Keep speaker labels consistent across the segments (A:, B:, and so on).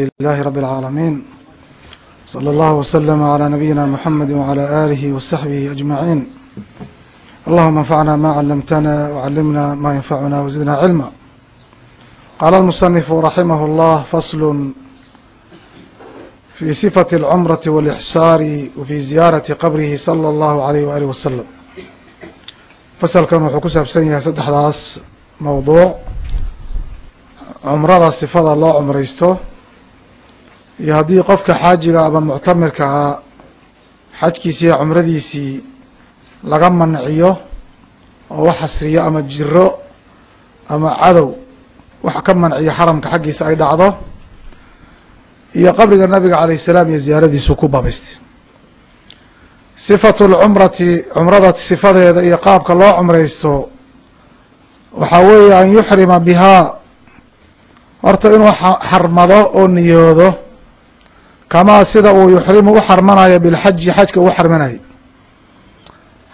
A: لله رب العالمين صلى الله وسلم على نبينا محمد وعلى آله وصحبه أجمعين اللهم انفعنا ما علمتنا وعلمنا ما ينفعنا وزدنا علما قال المصنف رحمه الله فصل في صفة العمرة والإحسار وفي زيارة قبره صلى الله عليه وآله وسلم fasalkan wuxuu ku saabsan yahay saddexdaas mowduuc cumrada sifada loo cumraysto iyo haddii qofka xaajiga ama muctamirka ah xajkiisii iyo cumradiisii laga manciyo oo wax xasriyo ama jiro ama cadow wax ka manciyo xaramka xaggiisa ay dhacdo iyo qabriga nabiga alayh salaam iyo ziyaaradiisu ku baabaystay sifatu lcumrati cumrada sifadeeda iyo qaabka loo cumraysto waxaa weeye an yuxrima bihaa. Horta inuu xarmado oo niyoodo kamaa sida uu yuxrimu u xarmanayo bilxaji xajka uu xarmanayo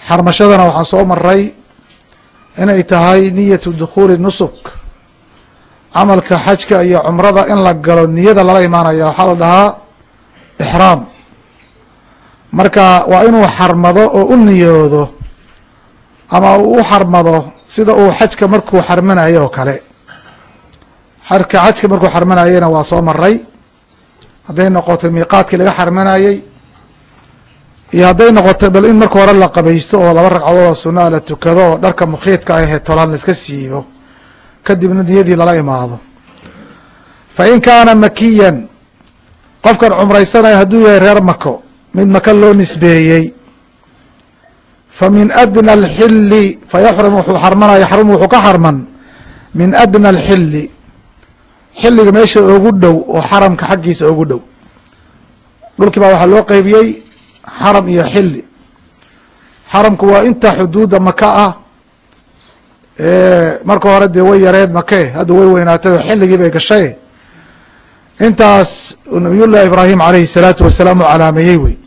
A: xarmashadana waxaan soo maray inay tahay niyatu dukhuuli nusuk camalka xajka iyo cumrada in la galo niyada lala imaanaya waxaa la dhahaa ixraam marka waa inuu xarmado oo u niyoodo ama uu u xarmado sida uu xajka markuu xarmanayo oo kale xajka markuu xarmanayena waa soo maray hadday noqoto miiqaadkii laga xarmanayey iyo hadday noqoto bal in marka hore la qabaysto oo laba ragcadood oo sunaa la tukado oo dharka mukhiidka ahee tolan laiska siibo kadibna niyadii lala imaado. Fa in kaana makiyan qofkan cumraysanaya hadduu yahay reer mako mid maka loo nisbeeyey fa min adna alxili fa yaxrum wuxuu xarmanaya yaxrum wuxuu ka xarman min adna alxili xilliga meesha ugu dhow oo xaramka xaggiisa ugu dhow. Dhulkii baa waxaa loo qeybiyey xaram iyo xili xaramku waa inta xuduudda maka ah. Marka hore dee way yareed make hadda way weynaatay oo xilligii bay gashay. Intaas nabiyullahi ibraahim alayhi salaatu wasalaam u calaameeyey wey.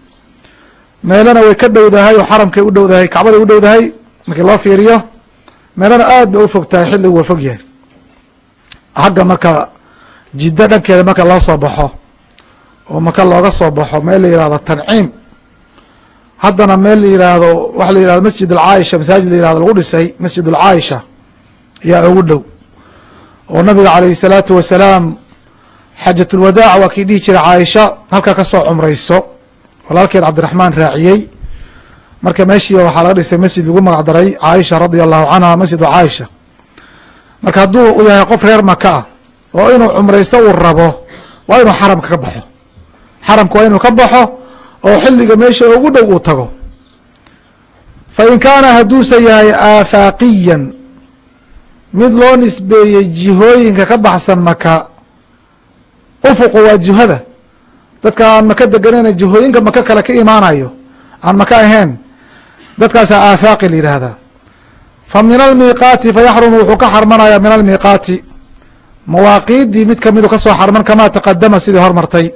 A: Meelana way ka dhowdahay oo xaramkay u dhowdahay kacbaday u dhowdahay markii loo fiiriyo meelana aad bay u fog tahay xilligu waa fog yahay. Xagga marka jiddo dhankeeda marka loo soo baxo oo maka looga soo baxo meel la yihahdo tanciim. Haddana meel la yihahdo waxa la yihahdo masjid alcaaisha masaajid la yihahdo lagu dhisay masjid alcaaisha ayaa ugu dhow. Oo nabiga alayhi salaatu wasalaam xaajatulwadaac waa kii dhihi jiray caaisha halkaa ka soo cumrayso. Walaalkeed cabdiraxmaan raaciyey. Marka meeshiiba waxaa laga dhisay masjid lagu magac daray caaisha radia allahu canha masjidu caaisha. Marka hadduu u yahay qof reer maka ah oo inuu cumraysto uu rabo waa inuu xaramka ka baxo. Xaramka waa inuu ka baxo oo xilliga meesha ugu dhow uu tago. Fa in kaana hadduuse yahay aafaaqiyan mid loo nisbeeyey jihooyinka ka baxsan maka ufuqu waa jihada. Dadka aan maka deganayna jihooyinka maka kale ka imaanayo aan maka ahayn dadkaasaa aafaaqi la yidhaahdaa fa min almiiqaati fa yaxrumu wuxuu ka xarmanaya min almiiqaati mawaaqiiddii mid kamidu ka soo xarman kamaa taqadama sidii hormartay.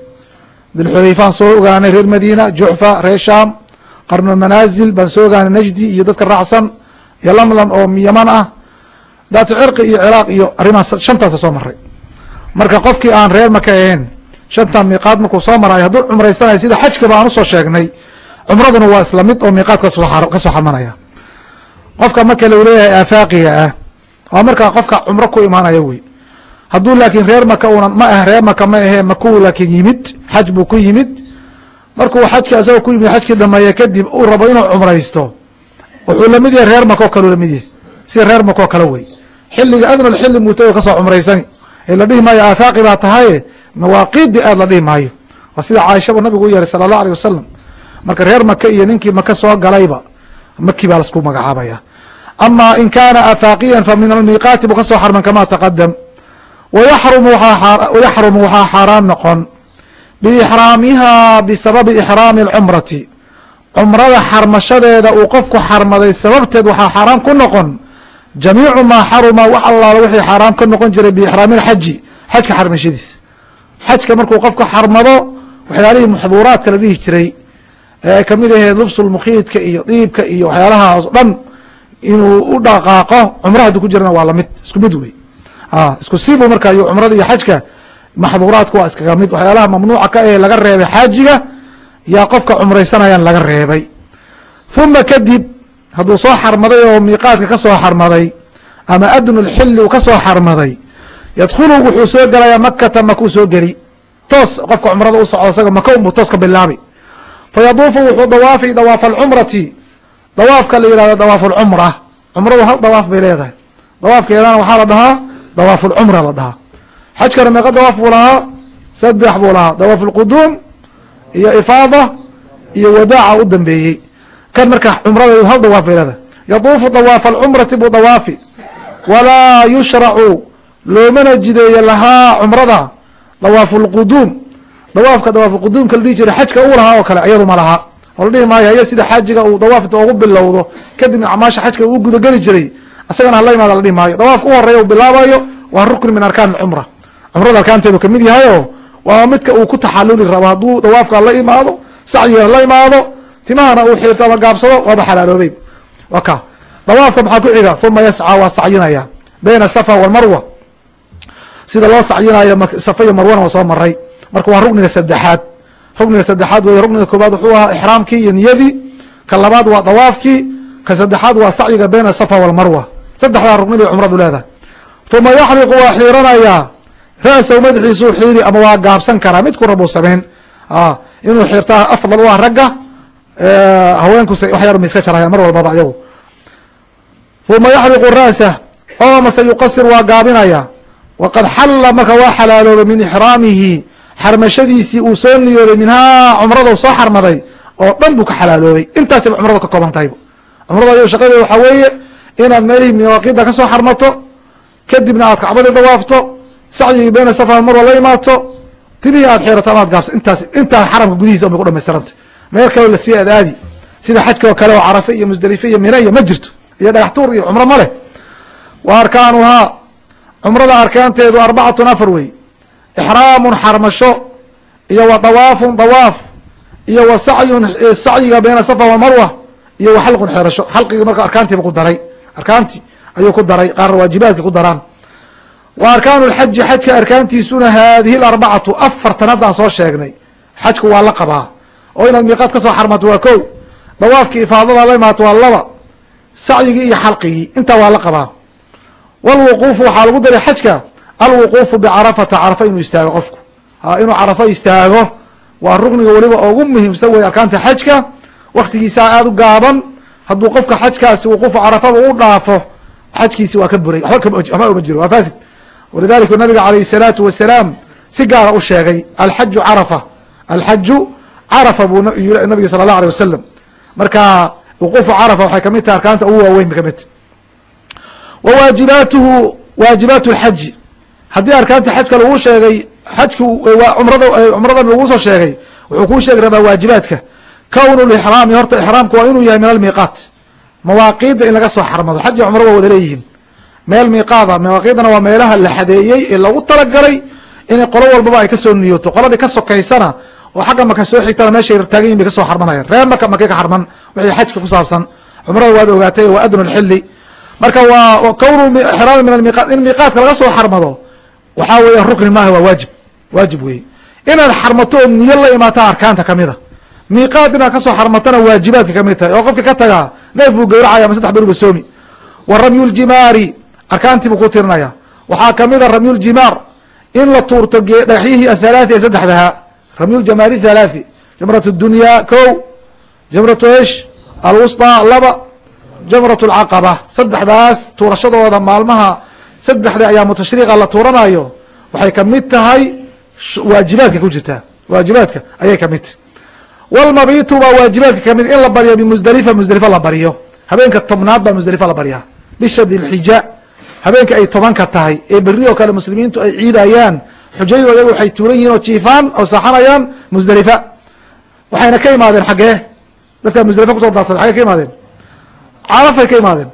A: Dilxulayfaan soo ogaanay reer madiina juxfa reer shaam qarnu manaazil baan soo ogaanay najdi iyo dadka raacsan iyo lamlam oo yaman ah. Daatu cirqi iyo ciraaq iyo arrimahaas shantaasa soo maray marka qofkii aan reer maka ahayn shantan miiqaad markuu soo marayo hadduu cumraysanayo sida xajkaba aan u soo sheegnay cumraduna waa isla mid oo miiqaad ka soo xarmanaya. Qofka marka leeyahay aafaaqiga ah waa markaa qofka cumro ku imaanaya wey hadduu laakiin reer maka una ma ah reer maka ma ahee makuu laakiin yimid xaj buu ku yimid. Markuu xajki asagoo ku yimid xajkii dhameeye kadib uu rabo inuu cumraysto. Wuxuu la mid yahay reer maka oo kale la mid yahay. Sida reer maka oo kale wey. Xilliga adnal xilli muutago ka soo cumraysani. Ee la dhihi maayo aafaaqi baa tahaye mawaaqiidi aad la dhihi maayo. Waa sida caaishaba nabigu u yeeray sala allah alيh wasalam marka reer maka iyo ninkii maka soo galayba maki baa lasku magacaabaya. Ama in kaana afaaqiyan fa min almiiqaati buu ka soo xarman kama taqadam wayaxrumu waxaa xaaraan noqon biixraamiha bisababi ixraami اlcumrati cumrada xarmashadeeda uu qofku xarmaday sababteed waxaa xaaraan ku noqon jamiicu maa xaruma wax allaala wixii xaaraam ka noqon jiray biixraami lxaji xajka xarmashadiisa xajka markuu qofku xarmado waxyaalihii muxduuraadka la dhihi jiray ee ka mid ahayd lubsulmukhiidka iyo diibka iyo waxyaalahaas dhan inuu u dhaqaaqo cumra hadduu ku jirana waa la mid isku mid wey isku sibu marka iyo cumrada iyo xajka maxduuraadku waa iskaga mid waxyaalaha mamnuuca ka ahe laga reebay xaajiga yaa qofka cumraysanayaan laga reebay. Uma kadib hadduu soo xarmaday oo miiqaadka ka soo xarmaday ama adnu lxilli uu ka soo xarmaday yadkhulu wuxuu soo gelayaa makata makuu soo geli. Toos qofka cumrada u socda isaga maka unbuu toos ka bilaabi. Fa yaduufu wuxuu dawaafi dawaafa alcumrati. Dawaafka la yihahdo dawaaf alcumra cumradu hal dawaaf bay leedahay. Dawaafkeedana waxaa la dhahaa dawaaf alcumra la dhahaa. Xajkana meeqa dawaaf buu lahaa saddex buu lahaa dawaaf alquduum iyo ifaada iyo wadaaca u dambeeyey. Kan marka cumradeedu hal dawaaf bay leedahay. Yaduufu dawaafa alcumrati buu walaa yushracu loomana jideeye lahaa cumrada dawaafu lquduum dawaafka dawaafulquduumka la dhihi jiray xajka uu lahaa oo kale ayadu ma laha oo la dhihi maayo haya sida xaajiga uu dawaafta ugu bilowdo kadibna acmaasha xajka uu gudageli jiray isagana hala imaada la dhihi maayo dawaafka u horreeya uu bilaabayo waa rukni min arkaan cumra cumrada arkaanteedu ka mid yahayo waa midka uu ku taxaluli rabo. Hadduu dawaafka la imaado sacyiga la imaado timahana uu xiirto ama gaabsado waaba xalaaloobey wa ka. Dawaafka maxaa ku xiga? Uma yascaa waa sacyinaya. Bayna safa walmarwa sida loo sacyinayo safa iyo marwana waa soo maray marka waa rukniga saddexaad. Rukniga saddexaad wey rukniga koobaad wuxuu ahaa ixraamkii iyo niyadii. Ka labaad waa dawaafkii. Ka saddexaad waa sacyiga bayna safa walmarwa saddexdaa rukniday cumradu leedahay. Uma yaxliqu waa xiiranayaa ra-sow madaxiisuu xiiri ama waa gaabsan karaa midku rabuu sameyn. Inuu xiirtaa afdal u ah ragga haweenkuse wax yar ma iska jarayaan mar walbaba ayagu. Uma yaxliqu ra'sah oo mase yuqasir waa gaabinaya. Waqad xalla marka waa xalaaloobay min ixraamihi xarmashadiisii uu soo niyooday minhaa cumrada soo xarmaday oo dhan buu ka xalaaloobay intaasiba cumrada ka kooban cumrada ay shaqadeeda waxaa weeye inaad meelihii miwaaqida ka soo xarmato kadibna aad kacbadii dawaafto sacyigii beena safa marwa la imaato timihii aad xeerato amaad gaabso intaas intaas xaramka gudihiisa unbay ku dhamaystiranta meel kaloo la sii adaadi sida xajka oo kale oo carafe iyo musdalife iyo mina iyo ma jirto iyo dhagax tuur iyo cumro ma leh. Wa arkaanuhaa cumrada arkaanteedu arbacatun afar wey ixraamun xarmasho iyo wa dawaafun dawaaf iyo wa sacyun sacyiga beena safa walmarwa iyo wa xalqun xeerasho. Xalqiga marka arkaantiiba ku daray arkaanti ayuu ku daray qaarna waajibaadka ku daraan. Wa arkaanu lxaji xajka arkaantiisuna haadihi larbacatu afartan haddaan soo sheegnay. Xajku waa la qabaa. Oo inaad miiqaad ka soo xarmato waa kow. Dawaafkii ifaadada la imaato waa laba. Sacyigii iyo xalqigii intaa waa la qabaa. Wlwuquufu waxaa lagu daray xajka alwuquufu bicarafata carafa inuu istaago qofku. Inuu carafo istaago waa rukniga weliba ugu muhiimsan wey arkaanta xajka. Waktigiisaa aada u gaaban hadduu qofka xajkaasi wuquufu carafaba u dhaafo xajkiisi waa ka buray waxba uma jiro waa fasid walidalika nabiga calayh salaatu wasalaam si gaara u sheegay alxaju carafa alxaju carafa buu nabiga sala allah aleh wasalam marka wuquufu carafa waxay ka mid tahay arkaanta ugu waaweyn ba ka mid wa waajibaatuhu waajibaatu lxaji. Haddii arkaanta xajka laguu sheegay xajku cumrada cumradan laguu soo sheegay wuxuu kuu sheegi rabaa waajibaadka kown lixraami horta ixraamku waa inuu yahay min almiiqaat mawaaqiidda in laga soo xarmado xaj iyo cumro waa wada leeyihiin meel miiqaada mawaaqiidana waa meelaha la xadeeyey ee lagu talagalay inay qolo walbaba ay ka soo niyooto qoladii ka sokaysana oo xagga maka soo xigtana meeshay taagan yihiin bay ka soo xarmanayaan reer maka makay ka xarman wixii xajka ku saabsan cumrada waad ogaatay waa adnu lxili marka waa kownu ixraami min almiiqaat in miiqaadka laga soo xarmado waxaa weeya rukni maaha waa waajib waajib weeye inaad xarmato oo niyo la imaata arkaanta kamida miiqaad inaad ka soo xarmatana waajibaadka ka mid tahay oo qofka ka tagaa neef buu gawracaya ama saddex beriba soomi. Wa ramyuljimaari arkaantiibuu ku tirinaya. Waxaa kamida ramyuljimaar in la tuurto dhagaxyihii athalathi ee saddexdahaa ramyuljamaari thalaathi jamrat dunya ko jamratu esh alwustaa laba jamratu lcaqaba saddexdaas tuurashadooda maalmaha saddexda ayaamu tashriiqa la tuuranayo waxay ka mid tahay waajibaadka ku jirtaa waajibaadka ayay ka mid tahy wlmabitu baa waajibaadka ka mid in la baryo bimusdalifa musdalifa la baryo habeenka tobnaad baa musdalifa la baryaa bisha dilxija habeenka ay tobanka tahay ee beri oo kale muslimiintu ay ciidayaan xujayadu ayagu waxay tuuran yihiin oo jiifaan oo saaxanayaan musdalifa waxayna ka imaadeen xaggee dadkaa musdalifa ku soo daarsaday xaggey ka imaadeen carafay ka imaadeen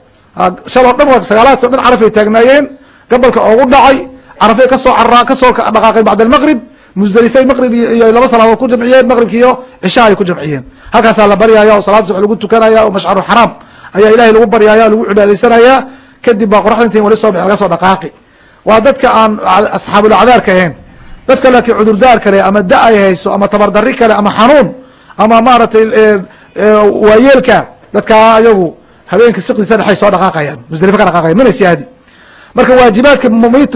A: shaloo dhan sagaalaadki o dhan carafay taagnaayeen gabalka oogu dhacay carafay ka soo ka soo dhaqaaqeen bacd almaqrib musdelifay maqrib iyo laba salaadood ku jamciyeen maqribki iyo cisha ay ku jamciyeen. Halkaasaa la baryaya oo salaada subax lagu tukanaya oo mashcaru xaraam ayaa ilahay lagu baryaya lagu cibaadaysanaya. Kadib baa qoraxda inta wali soo bix laga soo dhaqaaqi. Waa dadka aan asxaabulacdaarka ahayn. Dadka laakiin cudurdaar kale ama da ay hayso ama tabardari kale ama xanuun ama maaragtay waayeelka dadkaa ayagu habeenka siqdiisa dhexay soo dhaqaaqayaan. Musdalifa ka dhaqaaqayan mina siyaadi marka waajibaadka mumit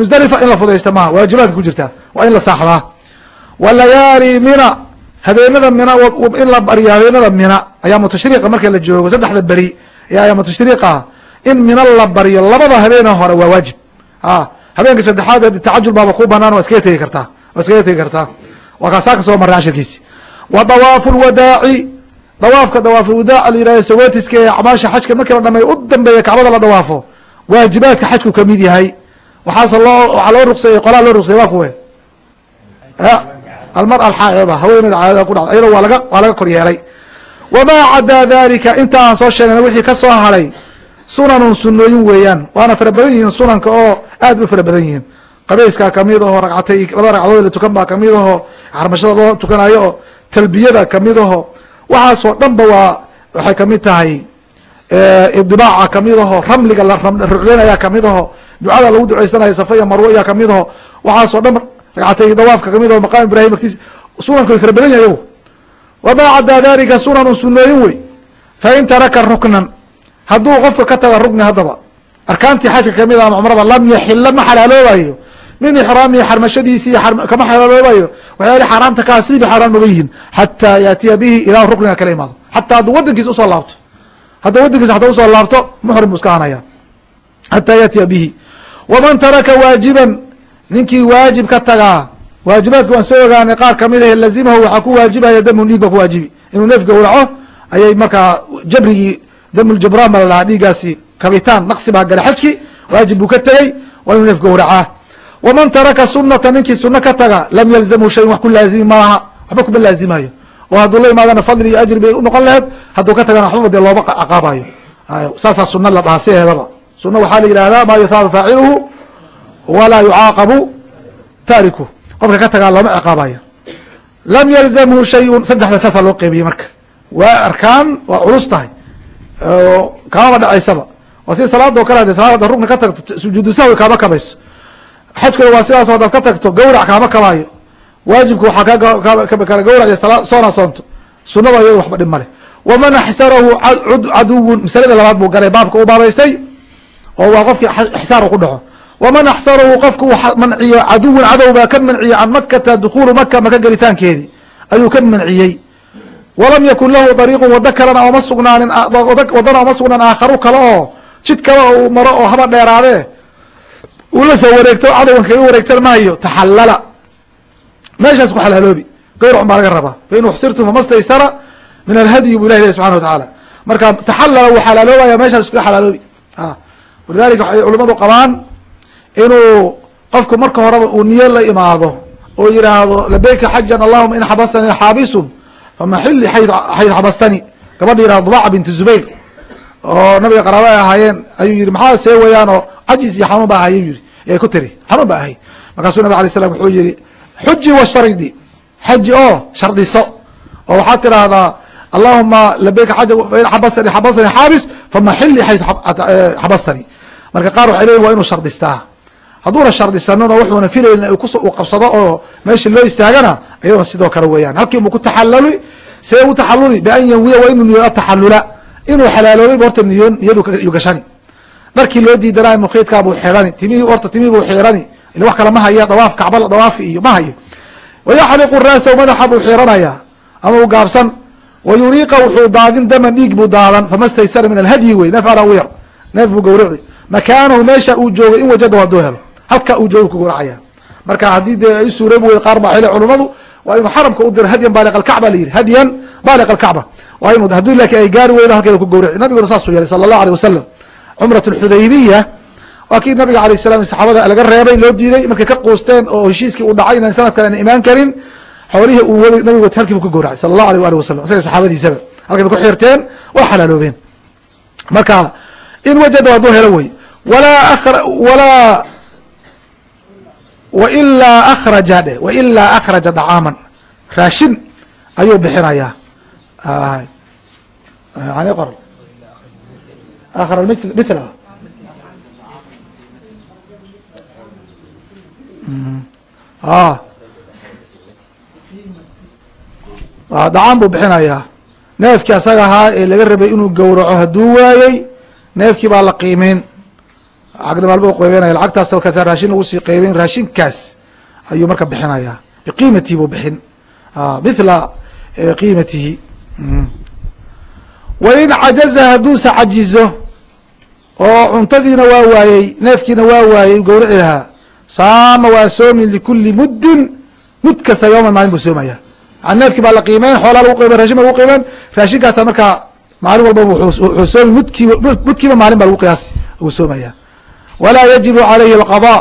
A: musdalifa in la fudaysta maha waajibaadka ku jirtaa waa in la saaxdaa wa layaali mina habeenada mina in la baryo habeenada mina ayaamu tashriiqa marka la joogo saddexda beri ee ayaamu tashriiqa in mina la baryo labada habeene hore waa waajib. A habeenka saddexaad tacajul baaba ku banaan waa iskaga tegi kartaa waa iskaga tegi kartaa. Waa kaasaa ka soo marray cashirkiisi wa dawaafu lwadaaci dawaafka dawaafulwadaaca la yihahdo sawatiska ee acmaasha xajka markii la dhameeyo u dambeeya kacbada la dawaafo waajibaadka xajku ka mid yahay. Waxaase loo waxaa loo ruqseeyey qolaa loo ruqseeyey waa kuwe almar alxaaida haweeneyda caadada ku dhacda iyado waa laga waa laga kor yeelay. Wamaa cadaa dalika inta aan soo sheegnay wixii ka soo haray sunanun sunooyin weeyaan. Waana fara badan yihiin sunanka oo aad u fara badan yihiin. Qabayskaa ka mid aho ragcatay laba ragcadood la tukan baa ka mid aho xarmashada loo tukanayo oo talbiyada ka mid aho waxaasoo dhanba waa waxay ka mid tahay idibaaca ka mid aho ramliga la rucleynaya ka mid aho ducada lagu duceysanaya safa iyo marwo ayaa ka mid aho waxaasoo dhan ragcatay dawaafka ka mid aho maqaam ibrahim agtiis sunanku way fara badan yahay wamaa cadaa dalika sunanun sunooyin wey. Fain taraka ruknan hadduu qofka ka taga rugni haddaba arkaantii xajka ka mid ah cumrada lam yaxila ma xalaaloobayo. Min ixraamihi xarmashadiisii kama xalaaloobayo. Waxyaali xaaraamta kaa sidii ba xaaraan oga yihiin xataa yaatiya bihi ilaa rukniga kala imaado. Xataa hadduu wadankiisa u soo laabto hadduu wadankiisa hataa u soo laabto muxrim buu iska hanaya. Xataa yaatiya bihi. Waman taraka waajiban ninkii waajib ka tagaa waajibaadka waan soo ogaanay qaar ka mid ah lazimahu waxaa ku waajibaya damun dhiig ba ku waajibi. Inuu neef gowraco ayay markaa jabrigii damuljabraan ba la dhahaa dhiiggaasi kabitaan naqsi baa gala xajki waajib buu ka tegey waa inuu neef gowracaa waman taraka sunata ninkii suno ka taga lam yalzamhu shayin wax ku laazimi malaha waxba kuma laazimayo oo hadduu la imaadana fadli iyo ajri bay unoqon laheed hadduu ka tagana waxbaba dee looma caqaabayo saasaa suna la dhahaa sideedaba waxaa la yihahdaa maa yuthaabu faaciluhu walaa yucaaqabu taariku. Qofka ka tagaa looma ciqaabayo lam yalzamhu shayun saddexda saasaa loo qeybiyey marka. Waa arkaan waa culus tahay. Kamaba dhacaysaba. Waa si salaada o kale hade salaad hada rukni ka tagto sujuudu sahwi kaama kabayso. Xajkuna waa sidaas hadaad ka tagto gawrac kaama kabaayo waajibku waxaa kakala gawrac iyo soona soonto. Sunada iyado waxba dhib male waman axsarahu caduwun masalada labaad buu galay baabka u baabaystay oo waa qofkii ixsaar ku dhaco. Waman axsarahu qofku manciyo caduwun cadow baa ka manciyey can makata dukuulu maka maka gelitaankeedii ayuu ka manciyey. Walam yakun lahu dariiqun wado kalena ooma sugnaanin wadana ooma sugnaan aakharu kale oo jid kale uu maro oo haba dheeraadee uu la soo wareegto cadowgan kaga wareegtan maayo taxallala meeshaas ku xalaaloobi gawracun baa laga rabaa. Fain uxsirtum fama staysara min alhadyi bu ilah ilahi subxana wa tacaala marka taxallala wuu xalaaloobaya meeshaas iskaga xalaaloobi walidalika waxay culimadu qabaan inuu qofku marka horeba uu niyo la imaado. Oo yihaahdo labeyka xajan allahuma in xabasanii xaabisun famaxili xayu xabastani gabadha yihahdo dubaca bintu zubayr. Oo nabiga qaraaba ay ahaayeen ayuu yihi maxaa see wayaan oo cajis iyo xanuun ba ahay? Yiri ku tiri xanuun ba ahay. Markaasuu nabig alay slam wuxuu yihi xuji washaridi xaji oo shardiso. Oo waxaad tidhaahdaa allahuma labeyka xaja fain xabastani xaabis famaxili xayu xabastani. Marka qaar waxay leyihin waa inuu shardistaa. Hadduuna shardisanona wuxuuna filayn uu qabsado oo meeshii loo istaagana iyadona sidoo kale weeyaan. Halkii buu ku taxaluli see u taxaluli bian yanwiya waa inuu niyo taxalula inuu xalaaloobay horta niyoon niyadu gashani. Dharkii loo diidanay mukiidkaa buu xirani timihii horta timihii buu xirani wax kale ma haya dawaaf kacba dawaafi iyo ma hayo wayaxliqu ra'sahu madaxa buu xiranaya ama u gaabsan wayuriiqa wuxuu daadin daman dhiig buu daadan fama staysara min alhadyi wey neef ala weer neef buu gawrici makaanahu meesha uu joogay in wajada haduu helo halka uu jooga ku gawracaya. Marka haddii dee ay suuroobi wey qaar baa xile culimadu waa inuu xaramka u diro hadyan baaliq alkacba la yihi hadyan baaliq alkacba. Waa inu haddii laakiin ay gaari weydo halkeeda ku gawrici nabiguna saasuu yeelay sala allahu alيh wasalam cumrat alxudaybiya waa kii nabiga alayh salam saxaabada laga reebay loo diiday markay ka quusteen oo heshiiskii uu dhacay inaan sanad kale an imaan karin xoolihii uu waday nabigu halkiibu ka gawracay sala allahu alيh ali wasalam isaga saxaabadiisaba halkay ba ku xirteen waa xalaaloobeen marka in wajada hadduu helo wey walaa walaa wailaa akraja dhe wailaa akraja dacaaman raashin ayuu bixinayaa mithla a dacaan buu bixinayaa. Neefkii asaga ahaa ee laga rabay inuu gowraco hadduu waayey neefkii baa la qiimeyn. Lacagna maalba u qeybeynaya lacagtaas markaas raashin lagu sii qeybeyn raashinkaas ayuu marka bixinayaa. Biqiimatihi buu bixin. Mithla qiimatihi. Wain cajaza hadduusa cajizo oo cuntadiina waa waayey neefkiina waa waayey gowrici lahaa saama waa soomin likuli muddin mud kasta yooman maalin buu soomaya. Neefkii baa la qiimeyn xoolaa lagu qiimeyn rashin ba lagu qiimeyn raashinkaasa markaa maalin walbaba wuxuu soomi mudkiiba mudkiiba maalin baa lagu qiyaasi uu soomaya. Walaa yajibu calayhi alqada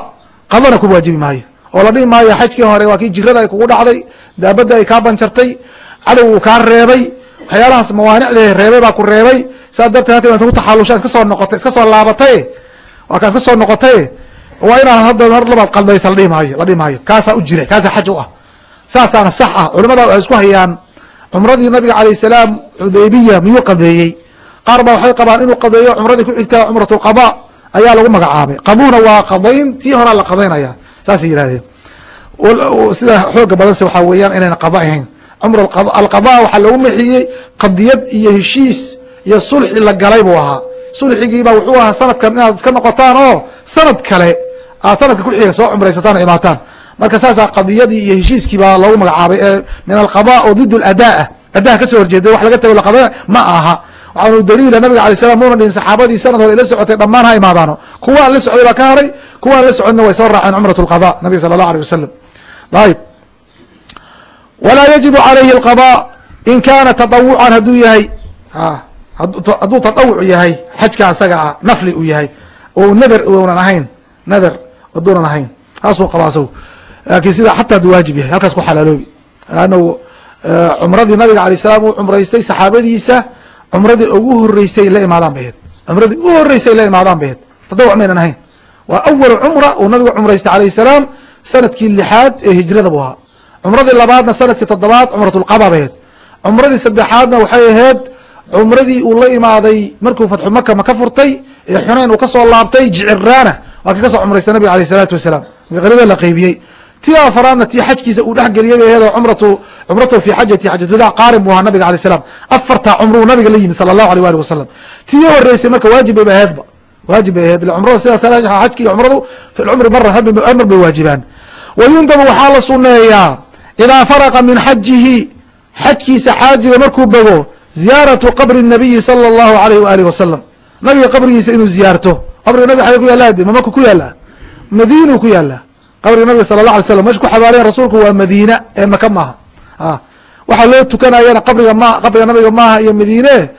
A: qadana ku waajibi maayo. Oo la dhihi maayo xajkii hore waa kii jirada ay kugu dhacday daabadda ay kaa banjartay cadow uu kaa reebay waxyaalahaas mawaanicda reebay baa ku reebay saas darteed hata ku taxaalushaa iska soo noqotay iska soo laabatay waa kaa iska soo noqotay waa inaad hadda mar labaad qaldaysa la dhihi maayo la dhihi maayo kaasaa u jira kaasaa xaj u ah. Saasaana sax ah. Culimada waxay isku hayaan cumradii nabiga calayh salaam xudaybiya miyuu qadeeyey? Qaar baa waxay qabaan inuu qadeeyo cumradii ku xigtaa cumrat lqada ayaa lagu magacaabay. Qaduuna waa qadayn tii horaa la qadaynaya saasay yihahdeen sida xooga badanse waxaa weeyaan inayna qada ahayn. Cumr alqada waxaa loogu mexiyey qadiyad iyo heshiis iyo sulxi la galay buu ahaa. Sulxigiiba wuxuu ahaa sanadkan inaad iska noqotaan oo sanad kale aad sanadka kuxiga soo cumraysataan oo imaataan. Marka saasa ah, qadiyadii iyo heshiiskii baa lagu magacaabay ee min alqada oo did ladaa ah adaha ka soo horjeeda wax laga tago laqada ma aha. Waxaanu daliila nabiga alay salam muuna dhihin saxaabadii sanad hore ila socotay dhammaan ha imaadaano. Kuwaan la socday baa ka haray kuwaan la socodna way soo raaceen cumrat lqada nabiga sala allah aleh wasalam ayb walaa yajibu calayhi alqada in kaana taawucan haduu yahay hadduu tadawuc yahay xajka asaga ah nafli uu yahay oo nadar uunan ahayn nadar haduunan ahayn taasuu qaba laakiin sida xataa hadduu waajib yahay halkaas ku xalaaloobi. Lannu cumradii nabiga alay salam uu cumraystay saxaabadiisa cumradii ugu horeysay la imaadaan bay ahed cumradii u horeysay la imaadaan bay ahed tadawuc maynan ahayn. Waa awalu cumra uu nabigu cumraystay alayh salaam sannadkii lixaad ee hijrada buu ahaa. Cumradii labaadna sannadkii toddobaad cumrat lqaba bay ahed cumradii saddexaadna waxay ahayd cumradii uu la imaaday markuu fatxu maka maka furtay ee xunayn uu ka soo laabtay jiciraana waakii ka soo cumraysta nabiga aleyh salaatu wasalaam. Qariiba la qeybiyey tii afaraadna tii xajkiisa uu dhexgeliyay iyadoo cumratu cumratu fi xajati xajatulwadac qaarin buu ahaa nabiga alay slam afartaa cumruu nabiga la yimid sala allahu aleyh waalih wasalam tii horeysay marka waajib bayba aheedba waajib bay aheed cumrada sidaas xajki iyo cumradu fi lcumri mara mar bay waajibaan. Wayundabu waxaa la sunneeyaa idaa faraqa min xajihi xajkiisa xaajiga markuu bogo ziyaaratu qabri nabiyi sala allahu aleyh waalih wasalam nabiga qabrigiisa inuu ziyaarto. Qabriga nabiga xagee ku yaalla de mamaka ku yaalla madiinuu ku yaalla qabriga nabiga sala la alay slam mesh ku xabaalayan rasuulku waa madiina ee maka maaha. Waxaa loo tukanayana qabriga ma qabriga nabiga maaha iyo madiine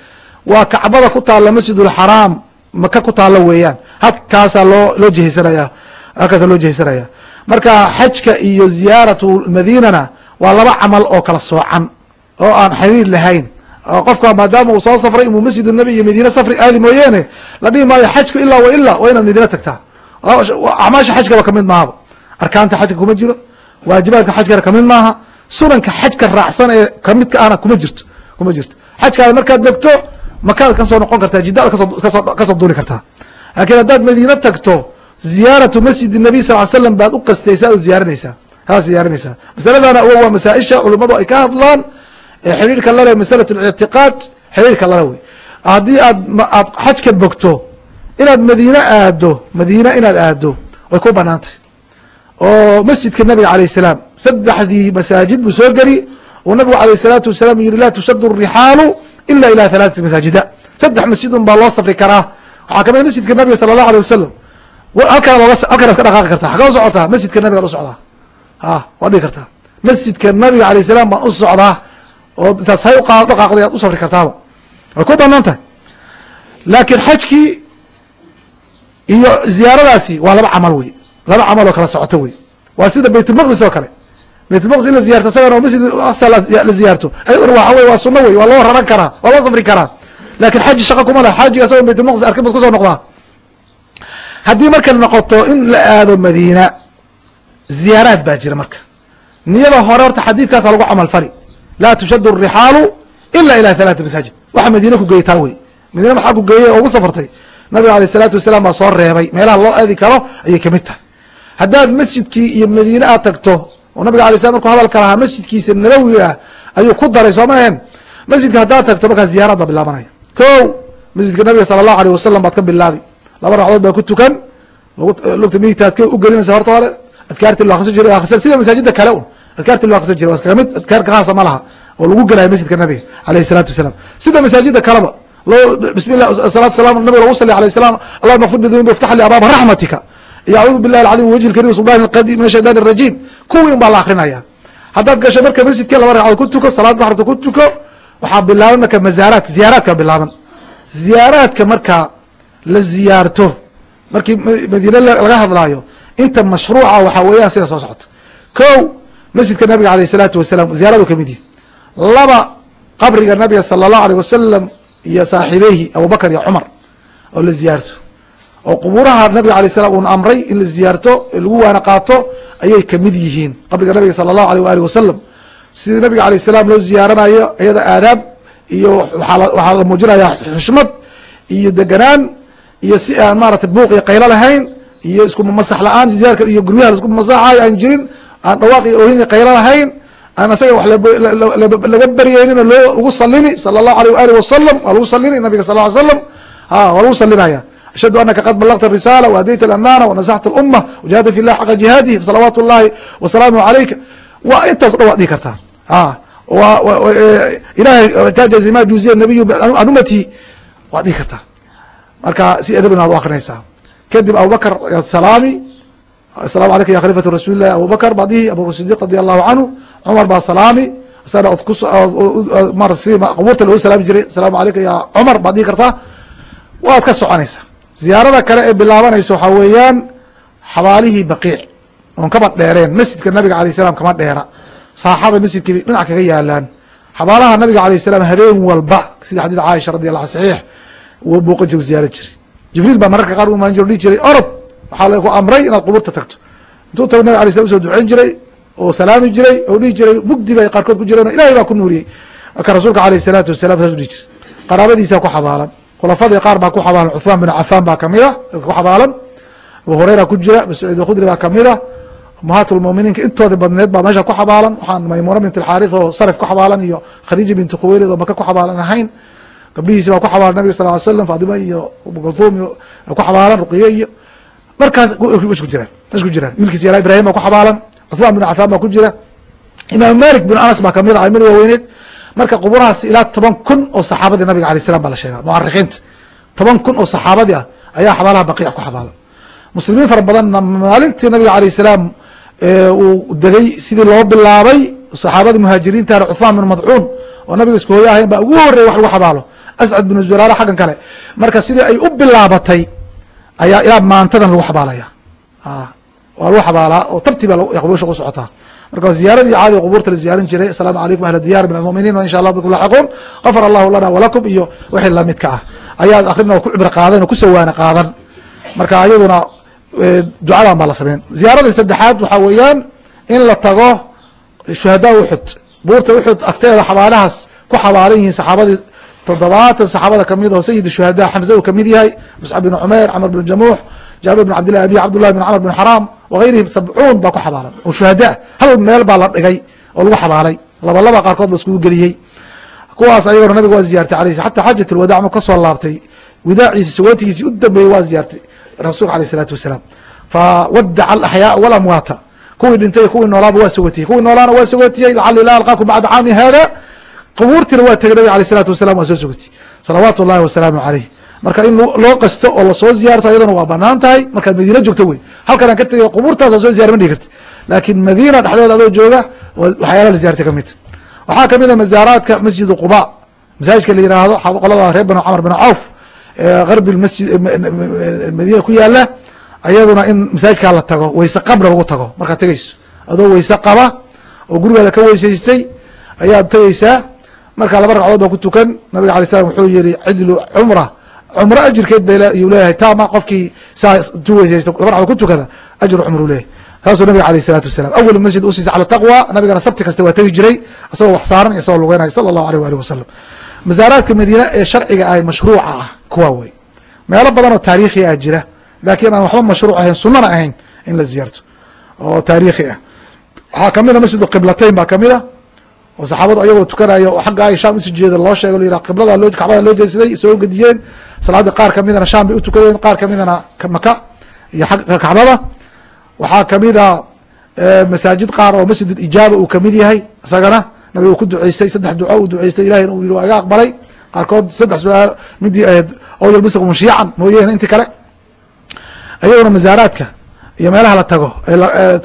A: waa kacbada ku taalla masjid اlxaraam maka ku taalo weeyaan. Halkaasaa loo loo jihaysanaya halkaasaa loo jihaysanaya marka xajka iyo ziyaaratu madinana waa laba camal oo kala soocan oo aan xiriir lahayn qofka maadaama uu soo safray inuu masjid nabi iyo madiine safri aadi mooyeene la dhihi maayo xajku ilaa wa ilaa waa inaad madiine tagtaa. Acmaasha xajkaba ka mid maahaba arkaanta xajka kuma jiro waajibaadka xajkana ka mid maaha sunanka xajka raacsan ee kamidka ahna kuma jirto kuma jirto. Xajkaada markaad bogto makaad ka soo noqon kartaa jiddaad ka soo duuli kartaa. Laakiin haddaad madiine tagto ziyaaratu masjid nabiy sal l slam baad u qastaysaa oo ziyaarinaysaa. Haa ziyaarinaysaa. Masaladana awo waa masaa-isha culimadu ay ka hadlaan ee xiriirka lale masalatu lictiqaad xiriirka lale wey haddii aad aad xajka bogto inaad madiine aado madiina inaad aado way ku banaantay oo masjidka nabiga alayh salaam saddexdii masaajid buu soo geli uu nabigu alayh salaatu wasalaam yiri laa tushadu rixaalu ila ila halaaثati masaajida. Saddex masjidun baa loo safri karaa. Waxaa ka mid ah masjidka nabiga sala allah alيh wasalam halkaan halkanaad ka dhaqaaqi karta xagaa u masjidka nabigaad u socdaa. A waad dhigi kartaa. Masjidka nabiga alayh salaam baan u oo intaas hay udhaqaaqday aad u safri kartaaba. Way ku bannaan tahay. Laakiin xajkii iyo ziyaaradaasi waa laba camal wey laba camal oo kala socoto wey waa sida baytulmaqdis oo kale. Baytulmaqdis in la ziyarto isagana oo masjid la ziyaarto. Ayaduna waxa wey waa suno wey waa loo raran karaa waa loo safri karaa. Lakin xaji shaqa kuma leh xaajiga asagoo baytulmaqdis arkin bas ka soo noqdaa. Haddii marka noqoto in la aado madiina ziyaaraad baa jira marka. Niyada hore horta xadiidkaasa lagu camal fali laa tushad rixaalu ila ila halaata masaajid. Waxa madiine kugeeyey taa wey madiine maxaa kugeeyey oo ugu safartay? Nabiga aleyh isalaatu wasalaam baa soo reebay. Meelaha loo aadi karo ayay ka mid tahay. Haddaad masjidkii iyo madiine aad tagto oo nabiga alay slam markuu hadalka lahaa masjidkiisa nabawiga ah ayuu ku daray soo ma masjidka haddaad tagto markaa ziyaaraad baa bilaabanaya. Ko masjidka nabiga sala allahu aleyh wasalam baad ka bilaabi. Laba ragcadood baa ku tukan. Lugta midigta ad ka ugelinaysa horta hore adkaartii loo akhrisan jiray. Akhrisan sida masaajida kale un adkaarti lo akrisan jiray waa iskaga mid adkaarka khaasa ma laha oo lagu gelayo masjidka nabiga aleyh salatu wasalaam. Sida masaajida kaleba bismillah salatu salam nabiga lagu sali alayh salam allahuma kfir li dunubi waftax li abaaba raxmatika iyo acuudu billahi alcadiim wajhi lkarim sultan alqadim min ashaytan arajiim kuwii un baa la akrinaya haddaad gasho marka masjidka laba ragcadood ku tuko salaad baxrta ku tuko waxaa bilaaban marka mazaaraat ziyaaraadka bilaaban. Ziyaaraadka marka la ziyaarto markii madiine laga hadlaayo inta mashruuca waxaa weeyaan sida soo socota. Ko masjidka nabiga aleyh salaatu wasalaam ziyaaradu ka mid yihi laba qabriga nabiga sala allahu aleyh wasalam iyo saaxiibeyhi abubakar iyo cumar oo la ziyaarto. Oo qubuuraha nabiga alay salam uuna amray in la ziyaarto lagu waana qaato ayay ka mid yihiin. Qabriga nabiga sala allahu aleyh waali wasalam sidii nabiga alayh salaam loo ziyaaranayo iyada aadaab iyo waxaa la muujinayaa xushmad iyo deganaan iyo si aan maarata buuq iyo qaylo lahayn iyo iskumasax la'aan ziyaarka iyo guryaha la isku masaxayo aan jirin aan dhawaaq iyo oohin qaylo lahayn aan isaga wax laga beryeynin oo lagu salini sala allahu aleyh waali wasalam waa lagu salini nabiga sal ly slam a waa lagu salinaya ashhadu anaka qad balagta risala waadayta alamana wanasaxta alumma wajahada fi lah xaqa jihaadihi salawaatu llahi wasalaamuh calayka waa intaas dhan waad dhihi kartaa ilahay kajazi ma juziya nabiyu an umati dhihi kartaa marka si edabin aad u akrinaysaa kadib abubakr salaami asalaamu alayka ya khalifatu rasuuli lahi abubakr baad dhihi abubakr allahu canhu cumar baa salaami isagana od kumar si qubuurta loogu salaami jiray asalaamu alayka ya cumar baad dhihi kartaa waad ka soconaysaa ziyaarada kale ee bilaabanaysa waxaa weeyaan xabaalihii baqiic. Oon kaba dheereen. Masjidka nabiga alayh salam kama dheera. Saaxada masjidka bay dhinac kaga yaalaan. Xabaalaha nabiga alayh salam habeen walba sida xadiid caaisha radi allah saxiix wuu buuqan jir ziyaara jiray. Jibriil baa mararka qaar u imaan jir dhihi jiray orod waxaa laku amray inaad qubuurta tagto. Intuu tago nabig alay slam u soo duceyn jiray oo salaami jiray oo dhihi jiray mugdi bay qaarkood ku jireen ilahay baa ku nuuriyey. Marka rasuulka alayh salaatu wasalam saas u dhihi jiray. Qaraabadiisa ku xabaalan. Khulafadii qaar baa ku xabaalan. Cuثmaan bin cafaan baa ka mid a dadka ku xabaalan. Abu hureyra ku jira mascuud khudri baa ka mid a umahaat lmuminiinka intoodii badneed baa meesha ku xabaalan. Waxaan maymuna bint alxaarith oo sarif ku xabaalan iyo khadiija binti khuweylid oo maka ku xabaalan ahayn. Gabdhihiisi baa ku xabaalan nabiga sal ly slam faadima iyo ubukulthum ku xabaalan ruqiye iyo markaas ku jiraan is ku jiraan wiilkiis yala ibrahim baa ku xabaalan cuثmaan bin cafaan baa ku jira. Imaam malik bin anas baa ka mid a aimada waaweyneed marka quburahaas ilaa toban kun oo saxaabadii nabiga alay salam baa la sheega muarikiinta toban kun oo saxaabadii ah ayaa xabaalaha baqiic ku xabaalan. Muslimiin fara badanna maalintii nabiga alayh salaam uu degay sidii loo bilaabay saxaabadii muhaajiriintan cuثmaan bin madcuun oo nabiga isku hooyo ahayn baa ugu horreya wax lagu xabaalo. Ascad bin zuraara xaggan kale. Marka sidii ay u bilaabatay ayaa ilaa maantadan lagu xabaalaya. Waa lagu xabaalaa oo tartiib baa qubuusha ku socotaa marka ziyaaradii caadiga qubuurta la ziyaarin jiray asalaamu calaykum ahla diyar min almuminiin insha allah bikum laxiquun gafar allahu lana walakum iyo wixii lamidka ah. Ayaad akrin oo ku cibro qaadan oo ku soo waana qaadan. Marka ayaduna ducadan baa la sameyn ziyaarada saddexaad waxaa weeyaan in la tago shuhadaa uxud buurta uxud agteeda xabaalahaas ku xabaalan yihiin saxaabadii toddobaatan saxaabada ka mid oo sayid shuhada xamza uu ka mid yahay muscab bin cumeer camr bin jamuux jaabir bin cabdillahi abi cabdullahi bin camr bin xaraam wagayrihim sabcuun baa ku xabaalan oo shuhadaa hal meel baa la dhigay oo lagu xabaalay. Laba laba qaarkood la iskugu geliyey. Kuwaas ayagona nabiga waa ziyaartay alayh xataa xaajat lwadac ma ka soo laabtay. Widaaciisi sagootigiisi u dambeeyey waa ziyaartay rasuulka aleyh isalaatu wasalaam. Fawadaca alaxyaaa walamwaata. Kuwii dhintay kuwii noolaaba waa sagootiyey kuwii noolaana waa sagootiyey lacali la alqaakum bacda caami hada qubuurtiina waa tegay nabig aleh isalatu wasalam waa soo sogotiyey salawaatu llahi wasalaamu caleyh marka in loo qasto oo la soo ziyaarto ayadana waa bannaan tahay. Markaad madiina joogto wey halkan aan ka tegay qubuurtaas soo ziyar ma dhigi karti laakiin madiina dhexdeeda adoo jooga waxyaala la ziyartay ka mid waxaa ka mid a mazaaraadka masjid quba. Masaajidka la yiraahdo qolada reer banu camr bin cawf. Garbi masjid madiina ku yaalla ayaduna in masaajidkaa la tago weyse qabna lagu tago. Markaad tegeyso adoo weyse qaba oo gurigaada ka weysaystay ayaad tegeysaa marka laba ragcadood baa ku tukan nabiga alay slam wuxuu yihi cidlu cumra. Cumro ajirkeed bayuu leeyahay taama qofkii saa tu weysaysta laba ragcadood ku tukada ajru cumru leeyahy saasuu nabiga aleyh isalaatu wasalam awal masjid usiisa cala taqwa. Nabigana sabti kasta waa tegi jiray isagoo wax saaran iyo isagoo lugeynaya sala allahu aleyh waalih wasalam masaaraadka madiina ee sharciga ah mashruuca ah kuwa wey meelo badan oo taariikhi ah jira laakiin aan waxba mashruuc ahayn sunana ahayn in la ziyaarto oo taariikhi ah. Waxaa kamida masjid qiblatayn baa kamida oo saxaabadu ayagoo tukanaya oo xagga sham usi jeeda loo sheego layihah qiblada loo kacbada loo jeedsaday soo gediyeen salaadii qaar kamidana sham bay utukadeen qaar kamidana maka iyo agga kacbada. Waxaa kamida masaajid qaar oo masjid ijaaba uu ka mid yahay isagana nabiga uu ku duceystay saddex duco uu duceystay ilahina uu yihi waa iga aqbalay. Qaarkood saddex su'aal midii ahayd oo yalbisakum shiican mooyeen inti kale. Ayaguna masaaraadka iyo meelaha la tago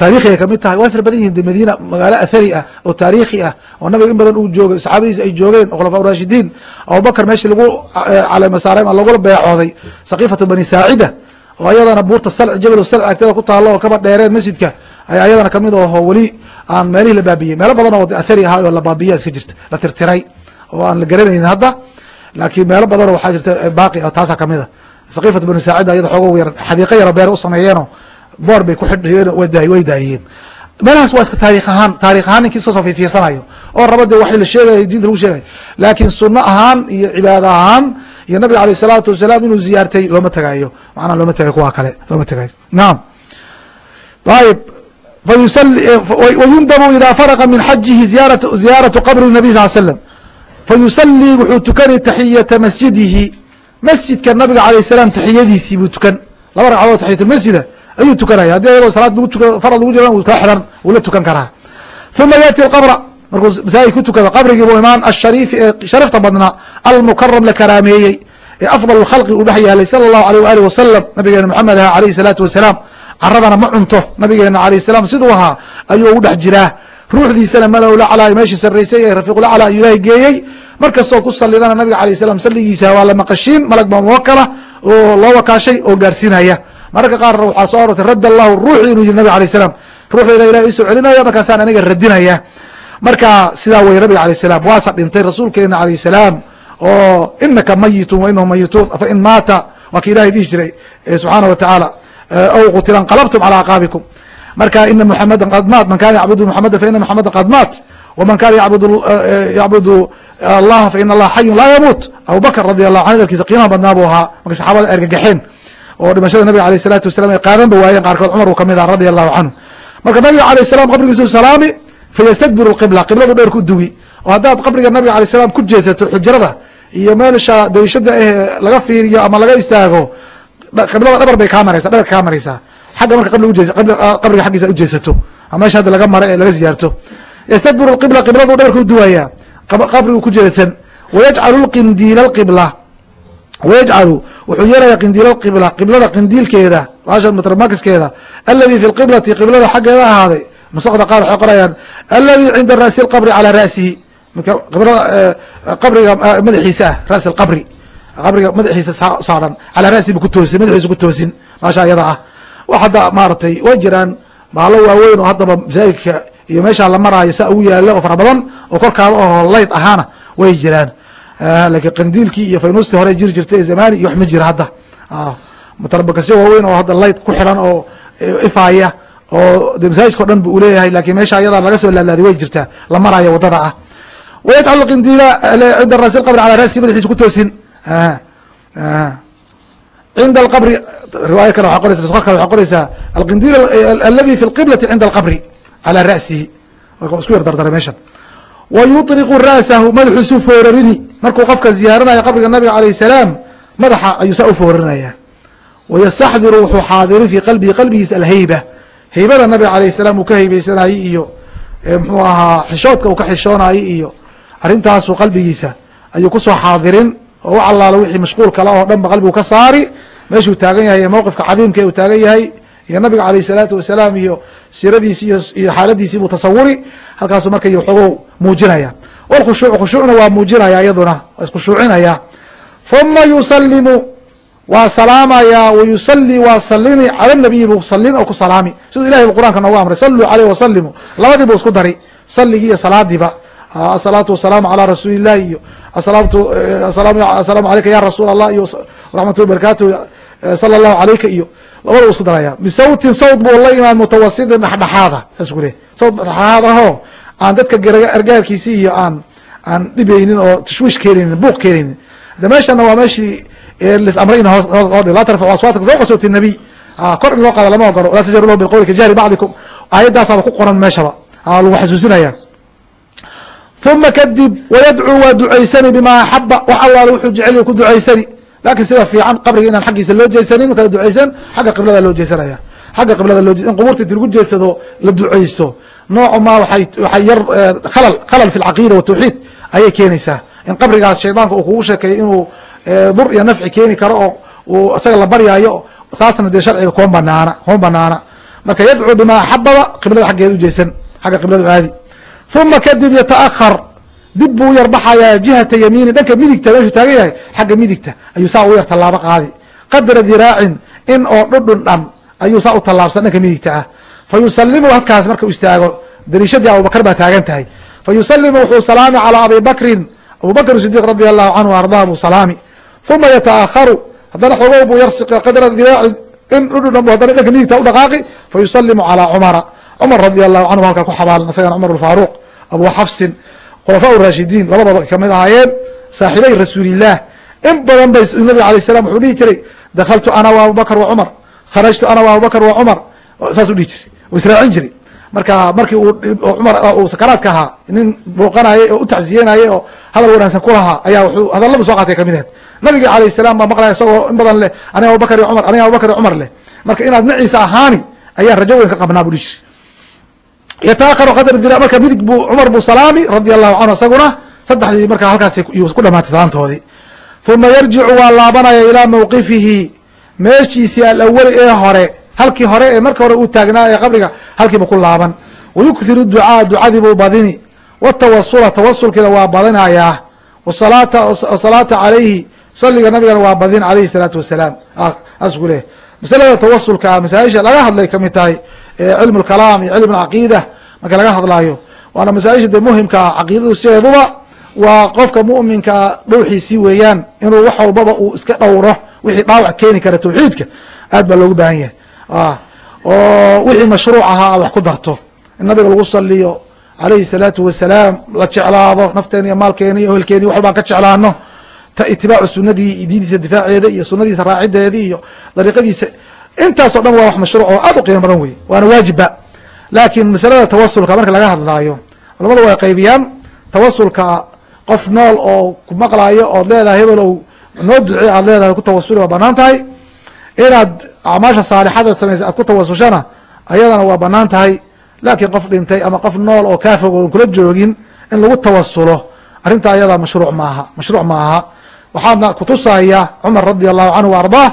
A: taarikhiga ka mid tahay way fara badan yihiin madiina magaalo athari ah oo taarikhi ah oo nabiga in badan uu joogay saxaabadiisa ay joogeen oo khulafaa rashidiin abubakr meeshii lagu caleemasaarey ma lagula beecooday saqiifatu bani saacida oo ayadana buurta salc jabal salc agteeda ku taalo oo kaba dheereen masjidka ayaa ayadana ka mid aho weli aan meelihii la baabiyey. Meelo badan oo athari ahaa oo la baabiya iska jirta la tirtiray oo aan la garanaynin hadda laakiin meelo badanoo waxaa jirta baaqi taasa kamida saqiifatu bani saacida ayada xoogo yar xadiiqa yaro beer u sameeyeeno boor bay ku xidhiyeen way daayeen. Meelahaas waa iska taarikh ahaan taarikh ahaan ninkii soo fiifiirsanayo oo raba de wax la sheegayo diinta lagu sheegayo laakiin sunno ahaan iyo cibaado ahaan iyo nabiga aleyh salaatu wasalaam inuu ziyaartay looma tagayo. Macnaha looma tagayo kuwa kale looma tagayo naam. Ayib wayundabu ida faraqa min xajihi ziyaaratu qabri nabiy sal slam fayusalii wuxuu tukanay taxiyata masjidihi. Masjidka nabiga alayh salaam taxiyadiisii buu tukan. Laba ragcadood taxiyatulmasjida ayuu tukanaya haddii ayagoo salaad lagu tuka farad lagu jira uu kaa xiran wuu la tukan karaa uma yaati qabra markuu masaajid ku tukado qabrigii buu imaan ashariifi ee sharafta badnaa almukaram la karaameeyey ee afdal khalqi uu dhex yaalay sala allahu aleyh waali wasalam nabigeena maxamed aha alayhi salaatu wasalaam caradana ma cunto nabigeena alayh salaam siduu ahaa ayuu ugu dhex jiraa ruuxdiisana malowlaclaa meeshii sarraysay ee rafiiqulaclaa ayuu ilaahay geeyey mar kastoo ku salidana nabiga alayh salam salligiisa waa la maqashiin malag baa muwakala oo loo wakaashay oo gaarsiinaya mararka qaarna waxaa soo arortay radd allahu ruuxi inuu yiri nabig alay salam ruuxdeeda ilah isoo celinaya markaasaan aniga radinaya. Marka sidaa wey nabiga alayh salam waasa dhintay rasuulkeena alayh salaam oo inaka mayitun wa inahum mayituun fa in maata. Waa ki ilahay dhihi jiray subxaana wa tacaala aw qutila nqalabtum calى aqaabikum. Marka ina muxameda qad maat man kana yacbudu muxameda faina muxameda qad maat wman kana yacbudu allaha faina allaha xayun laa yamuut. Abubakr radi allahu an hadalkiisa qiimaha badnaa buu ahaa marka saxaabada ergagaxeen oo dhimashada nabiga aleyh salaatu wasalam ay qaadanba waayeen. Qaarkood cumar uu ka mid ah radia allahu canhu marka nabiga alayh salam qabrigiisu salaami fayastadbiru qibla qibladu dheer ku dugi oo haddaad qabriga nabiga alay salam ku jeedsato xujrada iyo meelsha dayshada eh laga fiiriyo ama laga istaago qiblada dhabar bay kaa mareysa dhabarka kaa mareysaa xagga marka qabriga xaggiisa ujeedsato meesha hadda laga mara ee laga ziyaarto. Ystadbiru qibla qibladu dhabarka u duwaya. Qabrigu ku jeedsan wayajcalu qindiila qibla wayajcalu wuxuu yeelaya qindiila qibla qiblada qindiilkeeda baasha matrmakiskeeda aladi fi lqiblati qiblada xaggeeda ahaaday nusakda qaar waxay qorayaan aladi cinda ra'si lqabri calaa ra'sihi midka qabriga madaxiisa ah ra'si lqabri qabriga madaxiisa saaran calaa ra'sihi ku toosin madaxiisa ku toosin maasha iyada ah wax hadda maaragtay way jiraan baalo waaweyn oo haddaba masaajidka iyo meeshaa la maraayo saa ugu yaalo oo fara lakiin qandiilkii iyo faynuustii hore jiri jirtay ee zamani iyo wax ma jira hadda. Matarbakasyo waaweyn oo hadda layd ku xiran oo ifaaya oo de o dhan bu uleeyahay laakiin meesha ayada laga soo laadlaaday way jirtaa la maraayo waddada ah. Wayajcalu qindiila cinda rasi qabri calaa rasi madaxiisa ku toosin. Cinda alqabri riwaaya kale waa qoreysa nusqo kale waxay qoreysaa alqindiil aladi fi lqiblati cinda alqabri calaa ra'sihi. Marka isku yar dardaray meeshan wa yuطriqu ra'sahu madaxuusu foorarini markuu qofka ziyaaranayo qabriga nabiga alayh salaam madaxa ayuu saa u foorarinaya wayastaxdiru wuxuu xaadirin fii qalbihi qalbigiisa alheyba heybada nabiga alayh salaam uu ka heybeysanayey iyo mxuu ahaa xishoodka uu ka xishoonayey iyo arrintaasuu qalbigiisa ayuu ku soo xaadirin oo u calaalo wixii mashquul kale oo dhan ba qalbigu ka saari meeshuu taagan yahay mowqifka cadiimka uu taagan yahay iyo nabiga alayh salaatu wasalaam iyo siiradiisi iyo xaaladiisii tasawuri halkaasu marka xoogow muujinaya. Wlkhushuuc khushuucna waa muujinaya iyaduna waa iskhushuucinaya uma yusalimu waa salaamaya wayusali waa salini cala nabiyi buu salin oo ku salaami. Siduu ilahay bu qur'anka noogu amray saluu aleyh wasalimu labadii buu isku dari saligii iyo salaadiiba. Asalaatu wasalaamu calaa rasuuli illahi iyo asalaamu aleyka ya rasuul allah iyo raxmatu barakatu sala allahu aleyka iyo labada isku daraya bisawtin sawt buu la imaan mutawasitin dhexdhexaada saas ku le sawt dhexdhexaad ahoo aan dadka argaarkiisi iyo aan aan dhibeynin oo tashwiish keenaynin buuq keenaynin. De meeshana waa meeshii hoos loo dhig laa tarfacu aswaatakum fawqa sawti nabiy kor in loo qaado lama ogolo walaa tajaru lahu bilqowli kajahri bacdikum aayadaasaaba ku qoran meeshaba. Lagu xasuusinaya uma kadib wayadcuu waa ducaysani bima axaba wax allaale wuxuu jecel ku ducaysani laakiin sida fiican qabriga inaan xaggiisa loo jeesanin marka la ducaysan xagga qiblada loo jeesanaya. Xagga qiblada loo in qubuurta inti lagu jeedsado la ducaysto. Nooc ma waay waxay yar khalal khalal fi alcaqiida watawxiid ayay keenaysaa. In qabrigaas shaydaanka uu kugu sheekeeyo inuu dur iyo nafci keeni karo oo uu isaga la baryaayo taasna dee sharciga kuma banaana kuma banaana. Marka yadcuu bima axababa qiblada xaggeeda ujeesan xagga qibladu aadi. Uma kadib yataahar dib buu u yar baxayaa jihata yamiini. Dhanka midigta meeshuu taagan yahay xagga midigta ayuu saa ugu yar tallaabo qaadi. Qadra diraacin in oo dhudhun dhan ayuu saa u tallaabsan dhanka midigta ah. Fa yusalimu halkaas marka u istaago dariishadii abubakar baa taagan tahay. Fa yusalimu wuxuu salaami calaa abi bakrin. Abubakr sidiq radi allahu canhu ardaa buu salaami. Uma yataakharu haddana xogow buu yar qadra diraacin in dhudhun dhan bu haddana dhanka midigta u dhaqaaqi. Fa yusalimu calaa cumara. Cumar radi allahu canhu halkaa ku xabaalan isagana cumar alfaaruq. Abu xafsin khulafaa rashidiin labadaba ka mid ahaayeen saaxiibay rasuulilah in badan bay nabiga alay salam wuxuu dhihi jiray dakaltu ana wa abubakr wa cumar kharajtu ana wa abubakr wa cumar saasuu dhihi jiray u israacin jiray. Marka markii cumar uu sakaraadka ahaa nin booqanayay oo u tacsiyenayay oo hadal wanaagsan kulahaa ayaa wuxuu hadalada soo qaatay ka mid ahed nabiga alayh salam baa maqlaya isagoo in badan leh aniga abubakr iyo cumar aniga abubakr iyo cumar leh. Marka inaad maciisa ahaani ayaa rajo weyn ka qabnaa buu dhihi jiray yataakharu qadr dira marka midig buu cumar buu salaami radia allahu canhu isaguna saddexdii marka halkaas ku dhamaatay salaamtoodii uma yarjicu waa laabanaya ilaa mawqifihi meeshiisii alawali ee hore halkii hore ee marka hore uu taagnaa ee qabriga halkiiba ku laaban. Wayukhiru ducaa ducadiibuu badini. Watawasula tawasulkiina waa badinayaa wasalaata calayhi saliga nabigana waa badin alayhi salaatu wasalaam. Asku leh masalada tawasulka masaaisha laga hadlay ka mid tahay cilm اkalaam iyo cilm اcaqiida marka laga hadlaayo waana masaaisha de muhimka ah caqiidadu sideeduba waa qofka muminka dhowxiisii weeyaan inuu wax walbaba uu iska dhowro wixii dhaawac keeni kara tawxiidka aad baa loogu baahan yahay oo wixii mashruuc ahaa aad wax ku darto in nabiga lagu saliyo alayhi الsalaatu wasalaam la jeclaado nafteena iyo maalkeena iyo ehelkeena wax walbaan ka jeclaano itibaacu sunadii iyo diintiisa difaaceeda iyo sunadiisa raacideedii iyo dariiqadiisa intaasoo dhan waa wax mashruuc oo aad u qiimo badan wey waana waajiba laakiin masalada tawasulka marka laga hadlaayo culamadu way qaybiyaan tawasulka qof nool oo ku maqlaayo ood leedahay hebelow noo ducey aad leedahay ku tawasuli waa bannaan tahay. Inaad acmaasha saalixada samaysa aad ku tawasushana ayadana waa bannaan tahay. Laakiin qof dhintay ama qof nool oo kaafog oon kula joogin in lagu tawasulo arrinta ayada mashruuc maaha mashruuc ma aha waxaadna kutusaya cumar radi allahu canhu wa ardaah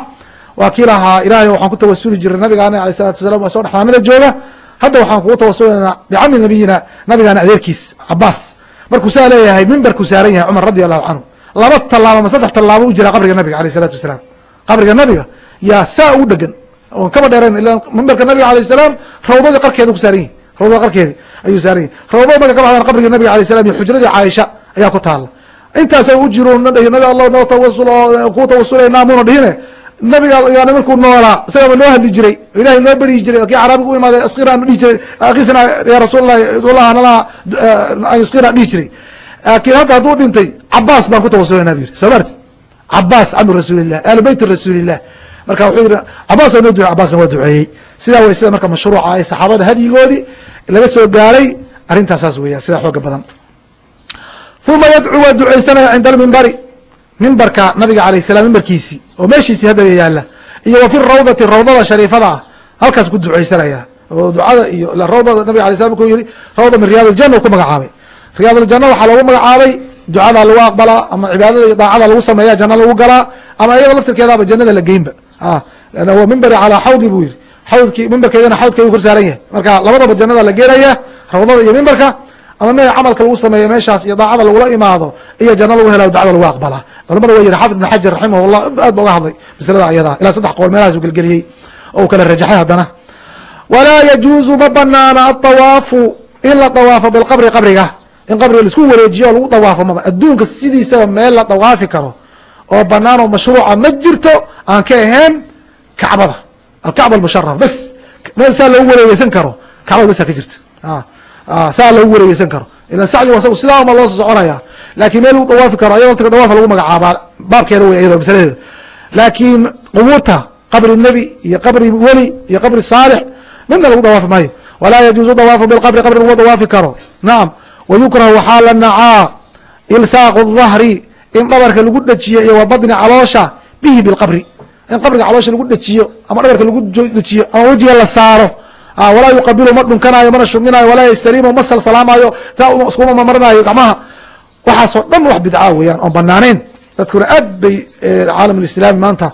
A: waa kii lahaa ilahay waxaan ku tawasuli jiray nabigaana alay salatu wasalam waa soo dhexdaamada jooga. Hadda waxaan kugu tawasulanaa bicami nabiyina nabigaana adeerkiis cabaas markuu saa leeyahay mimbarkuu saaran yahay cumar radi allahu canhu. Laba tallaabo ama saddex tallaabo u jira qabriga nabiga aleyh salatu wasalaam. Qabriga nabiga yaa saa ugu dhegan oon kaba dheerayn ila mimbarka nabiga alayh salaam rawdadii qarkeeda ku saaran yahi rawdada qarkeedi ayuu saaran yahi rawdada marka ka baxdan qabriga nabiga alayh salam iyo xujradii caaisha ayaa ku taala intaasa u jiro nabi allah noo tawasul ku tawasulayna muna dhihine nabiga yaana markuu noolaa isagaba noo hadli jiray ilahay noo beryi jiray kii caraabiga u imaaday askira dhihi jiray akifna ya rasuul allahi wallahi nala askira dhihi jiray. Laakiin hadda hadduu dhintay cabaas baan ku tawasulayna bu yiri soo maarti cabaas camu rasuulilah ahlu beyti rasuulilah marka wuxuu yihi cabaas waa noo ducey cabaasna waa duceeyey. Sidaa way sida marka mashruuca ay saxaabada hadyigoodii laga soo gaaray arrintaasaas weya sidaa xooga badan. Uma yadcuu waa ducaysanaya cinda almimbari mimbarka nabiga alayh salam mimbarkiisii oo meeshiisii haddaba yaalla iyo wa fi rawdati rawdada shariifada ah halkaas ku ducaysanaya. Oo ducada iyo rawdada nabiga alay slam markuu yihi rawda min riyaad ljana u ku magacaabay. Riyaad ljana waxaa loogu magacaabay ducada lagu aqbalaa ama cibaadada iyo daacada lagu sameeya janno lagu galaa ama iyada laftirkeedaaba jannada la geynba. Lanna huwa mimbari calaa xawdi buu yihi xawdkii mimbarkeedana xawdkaygu kor saaran yahay. Marka labadaba jannada la geenaya rawdada iyo mimbarka ama me camalka lagu sameeyo meeshaas iyo daacada lagula imaado iyo janno lagu hela ducada lagu aqbalaa culamada waa yihi xafid ibn xajar raximah llah aad ba uga hadlay maslada ayadaa ilaa saddex qowl meelahaas u gelgeliyey oo u kala rajaxay haddana. Walaa yajuuzu ma banaana aawaafu in la dawaafo bilqabri qabriga. In qabriga la isku wareejiyo o lagu dawaafo maba adduunka sidiisaba meel la dawaafi karo oo banaan oo mashruuca ma jirto aan ka ahayn kacbada alkacba almusharaf bes meel saa loogu wareegeysan karo kacbada besa ka jirta saa loogu wareegeysan karo. Ilan sacdigu asagu sidaa uma loo soconaya. Laakiin meel lagu dawaafi karo ayado laftirka dawaafa lagu magacaabaa baabkeeda wey iyado masaladeeda laakiin qubuurta qabri nebi iyo qabri weli iyo qabri saalix midna lagu dawaafi maayo. Walaa yajuuzu dawaafu bilqabri qabri lagu dawaafi karo. Nacam wayukrahu waxaa la nacaa ilsaaqu dahri in dhabarka lagu dhejiyo iyo wa caloosha bihi bilqabri. In qabriga caloosha lagu dhejiyo ama dhabarka lagu dhejiyo ama wejiga la saaro walaa yuqabilu ma dhunkanaayo mana shuminaayo walaa yastalimu ma salsalaamaayo taa iskuma mamarinayo gacmaha. Waxaasoo dhan wax bidca weeyaan oon banaanayn dadkuna aad bay caalam lislaami maanta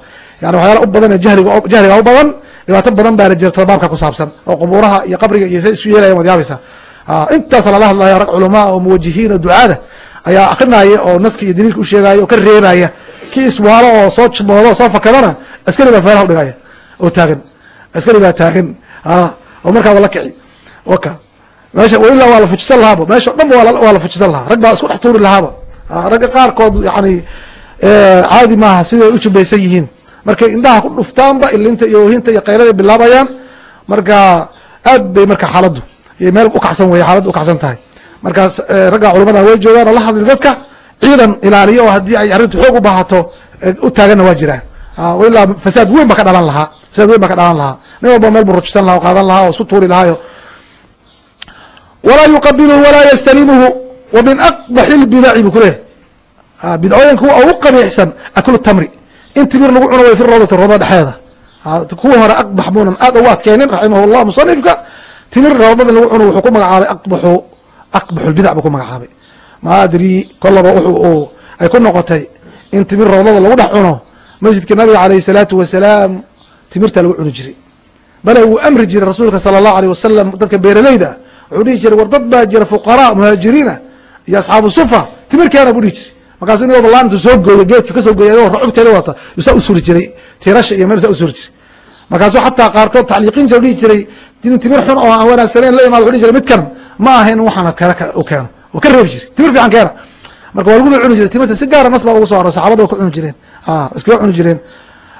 A: yani waxyaala u badan jahliga u badan dhibaato badan baana jirto baabka ku saabsan oo qubuuraha iyo qabriga iyo say isu yeelayan waad yaabaysa intaas lala hadlaya rag culamaa oo muwajihiin oo ducaada ayaa akrinaya oo naska iyo daliilka u sheegaya oo ka reebaya kii iswaalo oo soo jimoodo oo soo fakadana askari baa feeraha udhigaya oo taagan askari baa taagan oo markaaba la kici waka. Meesha ilaa waa la fujisan lahaaba meesha o dhan waa la fujisan lahaa. Rag baa isku dhex tuuri lahaaba ragga qaarkood yani caadi maaha siday u yihiin. Markay indhaha ku dhuftaanba ilinta iyo ohinta iyo qaylada bilaabayaan marka aad bay marka xaaladdu iyo meel ukacsan wey xaaladdu ukacsan tahay. Markaas ragga culamada way joogaan oo la hadli dadka ciidan ilaaliyo oo haddii ay arrintu xoog u baahato u taaganna waa jiraa ilaa fasaad weyn ba ka dhalan lahaa fasaad weyn ba ka dhalan lahaa. Nin walba meel bu rujisan laha o qaadan lahaa oo isku tuuri lahaayo. Walaa yuqabiluhu walaa yastalimuhu wa min aqbaxi lbidaci bu kuleh bidcooyinka kuwa ugu qabiixsan aklu tamri. In timir lagu cuno way fi roodati rooda dhexeeda kuwa hore aqbax buunan aad ugu adkeenin raximah llah musanifka. Timir roodada in lagu cuno wuxuu ku magacaabay aqbaxu aqbaxu lbidac buu ku magacaabay. Maadri kolaba wuxuu ay ku noqotay in timir roodada lagu dhex cuno masjidka nabiga alayh salaatu wasalaam timirta lagu cuni jiray. Bale wuu amri jiray rasuulka sala allahu aleyh wasalam dadka beeraleyda wuxuu dhihi jiray war dad baa jira fuqaraa muhaajiriina iyo asxaabu sufa. Timirkeena buu dhihi jiray. Markaasuu nin walba laantu soo gooyo geedka ka soo gooya adoo rucubteeda wata saa usuri jiray. Tirasha iyo meel saa usuri jiray. Markaasuu xataa qaarkood tacliiqin jira dhihi jiray timir xun oo aan wanaagsaneyn la imaad wuxuu dhihi jiray midkan ma ahayn waxaana kale u keeno oo ka reebi jiray. Timir fiican keena. Marka waa lagu cuni jiray timirta si gaara nas baa ugu so aroor saxabada wa ku cuni jireen. Iskaga cuni jireen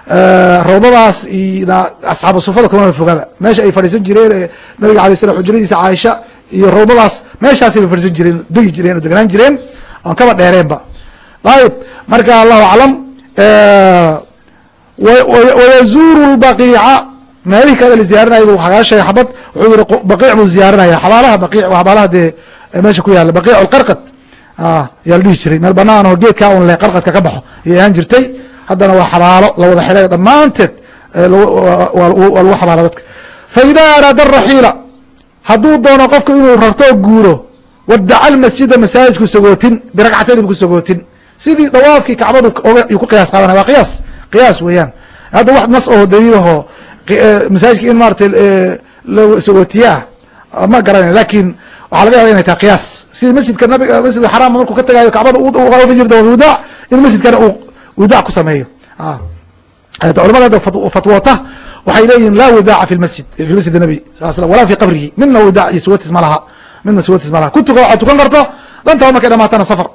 A: rawdadaas ina asxaabu sufada kuma fogaba meesha ay fadhiisan jireen ee nabiga alay slam xujradiisa caaisha iyo rawdadaas meeshaasay fadhiisan jireen degi jireen oo degnaan jireen oon kaba dheereenba. Ayib marka allahu aclam wayazuuru lbaqiica meelihii kale la ziyaarinaya bu kagaa sheegay xabad wuxuu yihi baqiic buu ziyaarinaya xabaalaha waa xabaalaha dee meesha ku yaalla baqiic lqarqad yaa la dhihi jiray meel banaan oo geedkaa un le qarqadka ka baxo ayay jirtay haddana waa xabaalo la wada xidhay dhammaanteed waa lagu xabaala dadka. Fa idaa araada araxiila hadduu doono qofku inuu rarto o guuro wadaca lmasjida masaajidku sagootin biragcatayn bu ku sagootin. Sidii dawaafkii kacbadu yuu ku qiyaas qaadanaya waa qiyaas qiyaas weeyaan. Hadda wax nas oo daliilahoo masaajidka in maaratay la sagootiyaa ma garanay laakiin waxaa laga yaba inay tahay qiyaas. Sidii masjidka nabiga masjidka xaraama markuu ka tagayo kacbada uqaafi jirta wadaac in masjidkana uu wadaac ku sameeyo. Culamada hadda fatwoota waxay leeyihiin laa wadaaca fi masjid fi masjid nabi sal slam walaa fi qabrihi midna wadaac iyo suwatis ma laha midna suwatis ma laha. Kutuka waxaad tukan karto dantaba markay dhamaatana safar.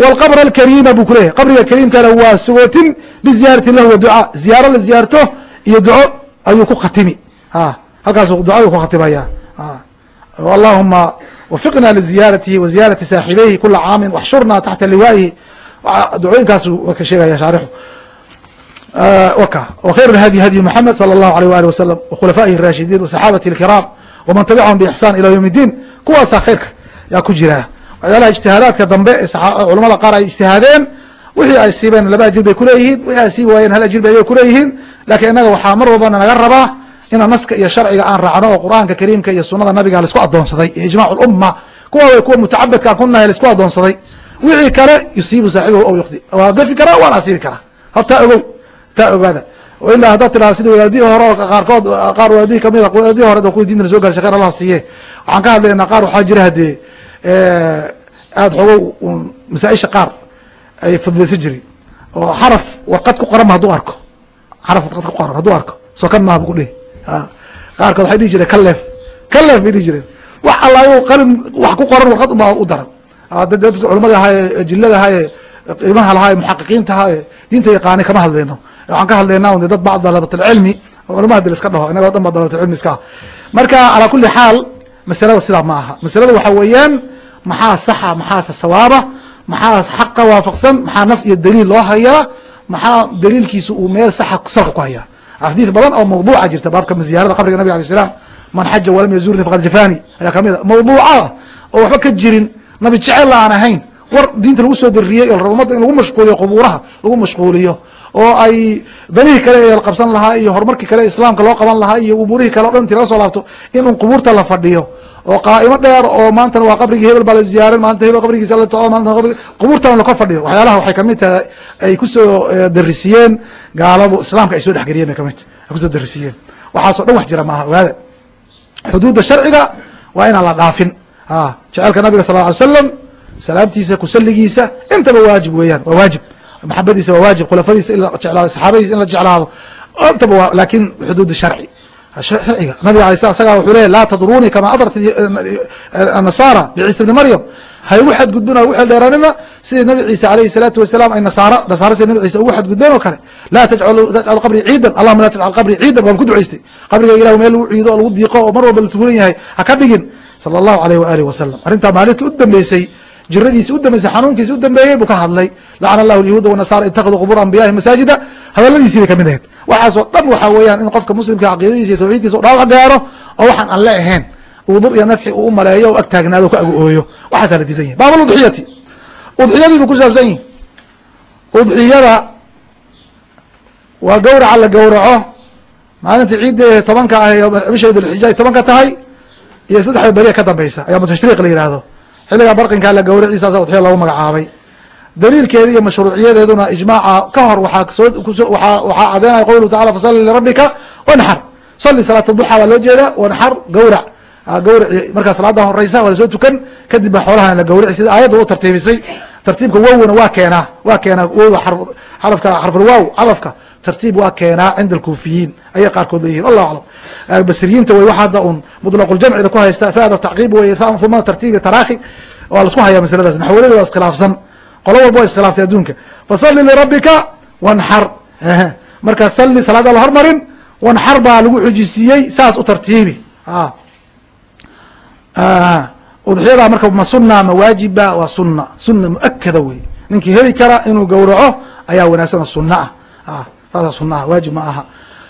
A: Wاlqbr اkariima buu kuleyahy qabriga kariimkana waa sagootin biziyaarati lah wa ducaa. Ziyaaro la ziyaarto iyo duco ayuu ku khatimi. Halkaas ducadu ku khatimaya. Allahuma wafiqna liziyaaratihi wa ziyaarati saaxibayhi kula caamin waxshurna taxta liwaa'ihi ducooyinkaasu ka sheegaya shaarixu wka wkhayr اhadي hadي mxamed slى الlahu alيه alih waslm wkhulafaa'ihi الraashidiin وsaxaabati الkiraam wman tabicahum bixsan ilى ywm الdiin kuwaasaa khayrka yaa ku jira waxyaalaha ijtihaadaadka dambe culamada qaar ay ijtihaadeen wixii ay siibeen laba ajir bay kuleeyihiin wixii ay siibi waayeen hal ajir bay ayaga kuleeyihiin lakiin inaga waxaa mar walbana naga rabaa inaan naska iyo sharciga aan raacno oo qur'aanka kariimka iyo sunada nabiga laisku adoonsaday iyo ijmac اlumma kuwa way kuwa mutacabadka aan ku nahay laisku adoonsaday wixii kale yusiibu saaxibahu aw yuqdi. Waa gafi karaa waana asiibi karaa hortaa ogow taa ogaada. Ilaa haddaad tiraa sida wadaadihii hore oo qaarkood qaar wadaadihii ka mid a wadaadihii hore kuwa diintana soo garshay khayr allah siiye waxaan ka hadlaynaa qaar waxaa jira haddee aada xogow masaaisha qaar ay fududaysan jirin oo xaraf warqad ku qoran ba haduu arko. Xaraf warqad ku qoran hadduu arko. Soo kan maaha bu kudhihi qaarkood waxay dhihi jireen kaleef kaleef bay dhihi jireen. Wax allaayo qalin wax ku qoran warqad unbaa u daran dadka culamada ahaa ee jilada ahaa ee qiimaha lahaa ee muxaqiqiinta ahaa ee diinta yaqaanay kama hadlayno. Waxaan ka hadlaynaa dad bacd dalabatulcilmi culamaha dil iska dhaho inagoo dhan ba dalabatulcilmi iska. Ah marka calaa kuli xaal masalada sidaa ma aha. Masalada waxaa weeyaan maxaa saxa maxaase sawaaba maxaa xaqa waafaqsan maxaa nas iyo daliil loo hayaa maxaa daliilkiisa uu meel saxa salka ku hayaa. Xadiid badan oo mawduuca jirta baabka ziyaarada qabriga nabig alay slam man xaja walam yazurni faqad jafani ayaa ka mid a. Mawduuca oo waxba ka jirin nabi jecel aan ahayn. War diinta lagu soo dariyey oo ummadda in lagu mashquuliyo qubuuraha lagu mashquuliyo. Oo ay danihii kale ee qabsan lahaa iyo horumarkii kale islaamka loo qaban lahaa iyo umuurihii kale o dhan inti laga soo laabto in un qubuurta la fadhiyo. Oo qaa'imo dheer oo maantana waa qabrigii hebel baa la ziyaaran maanta hebel qabrigiisa la maanta qabri qubuurtan laka fadhiyo. Waxyaalaha waxay ka mid tahay ay ku soo darisiyeen gaaladu islaamka ay soo dhexgeliyeen bay ka mid ay ku soo darisiyeen waxaasoo dhan wax jira maaha ogaada xuduudda sharciga waa inaan la dhaafin jecelka nabiga sal ly slam salaamtiisa kusaligiisa intaba waajib weeyaan waa waajib. Maxabadiisa waa waajib khulafadiisa in la jeclaado saxaabadiisa in la jeclaado intaba waa laakiin xuduud sharci. Sharciga. Nabiga alay sla isagaa wuxuu leeya laa tadrunii kama adrat nasaara biciisa bni maryam. Ha igu xadgudbin ugu xeldheeraanina sidii nabi ciise alayhi salaatu wasalaam ay nasaara nasaara sida nabi ciise ugu xadgudbeen oo kale. Laa tajcal qabrii ciidan. Allahuma la tajcal qabrii ciidan waan ku ducaystay. Qabriga ilahu meel lagu ciido oo lagu diiqo oo mar walba la tukulan yahay ha ka dhigin sala allahu alayh waaalih wasalam arrintaa maalinka u dambeysay jiradiisi u dambeysay xanuunkiisi u dambeeyey buu ka hadlay lacana allahu alyahuuda wanasara itakaduu qubuur anbiyahi masaajida. Hadaladiisii bay ka mid ahayd. Waxaasoo dhan waxaa weeyaan in qofka muslimka caqiidadiisa iyo tawxiidkiisa u dhaawac gaaro oo waxaan alle ahayn udur iyo nafci uu umaleeyo o ag taagnaado ka ag waxaasaa la diidan yahy baab udxiyati udxiyadii buu ku saabsan yihi udxiyada waa gawraca la gawraco maalinta ciidda tobanka ah bisha dulxija ay tobanka tahay iyo saddexda beri ka dambeysa ayaa mutashriiq la yihahdo xilligaa barqinkaa la gawraciisaasa udxiya lagu magacaabay. Daliilkeeda iyo mashruuciyadeeduna ijmaaca ka hor waxaa soo waxaa cadeynaya qowluhu tacala fasalli lirabbika wanxar salli salaata duxa baa loo jeeda wanxar gawrac gawraci markaa salaada horeysa waa la soo tukan. Kadib ba xoolahana la gawraci sida aayadda u tartiibisay. Tartiibka wowna waa keenaa waa keenaa wowda xarafka xarfulwaaw cadafka tartiib waa keenaa cinda alkuufiyiin. Ayay qaarkood leeyihiin wallahu aclam. Basriyiinta way wax hadda un mutlaqul-jamcida ku haysta faada tacqiib wey uma tartiibi taraakhi. Waa lasku hayaa masaladaas naxwalada waa iskhilaafsan. Qolo walba waa iskhilaaftay adduunka. Fasalli lirabbika wanxar. Marka salli salaada la hormarin wanxar baa lagu xujisiiyey saas u tartiibi udxiyada marka ma suna ma waajiba waa suna suna muakada wey ninkii heli kara inuu gowraco ayaa wanaagsan oo ah. Saasa ah waajib ma aha.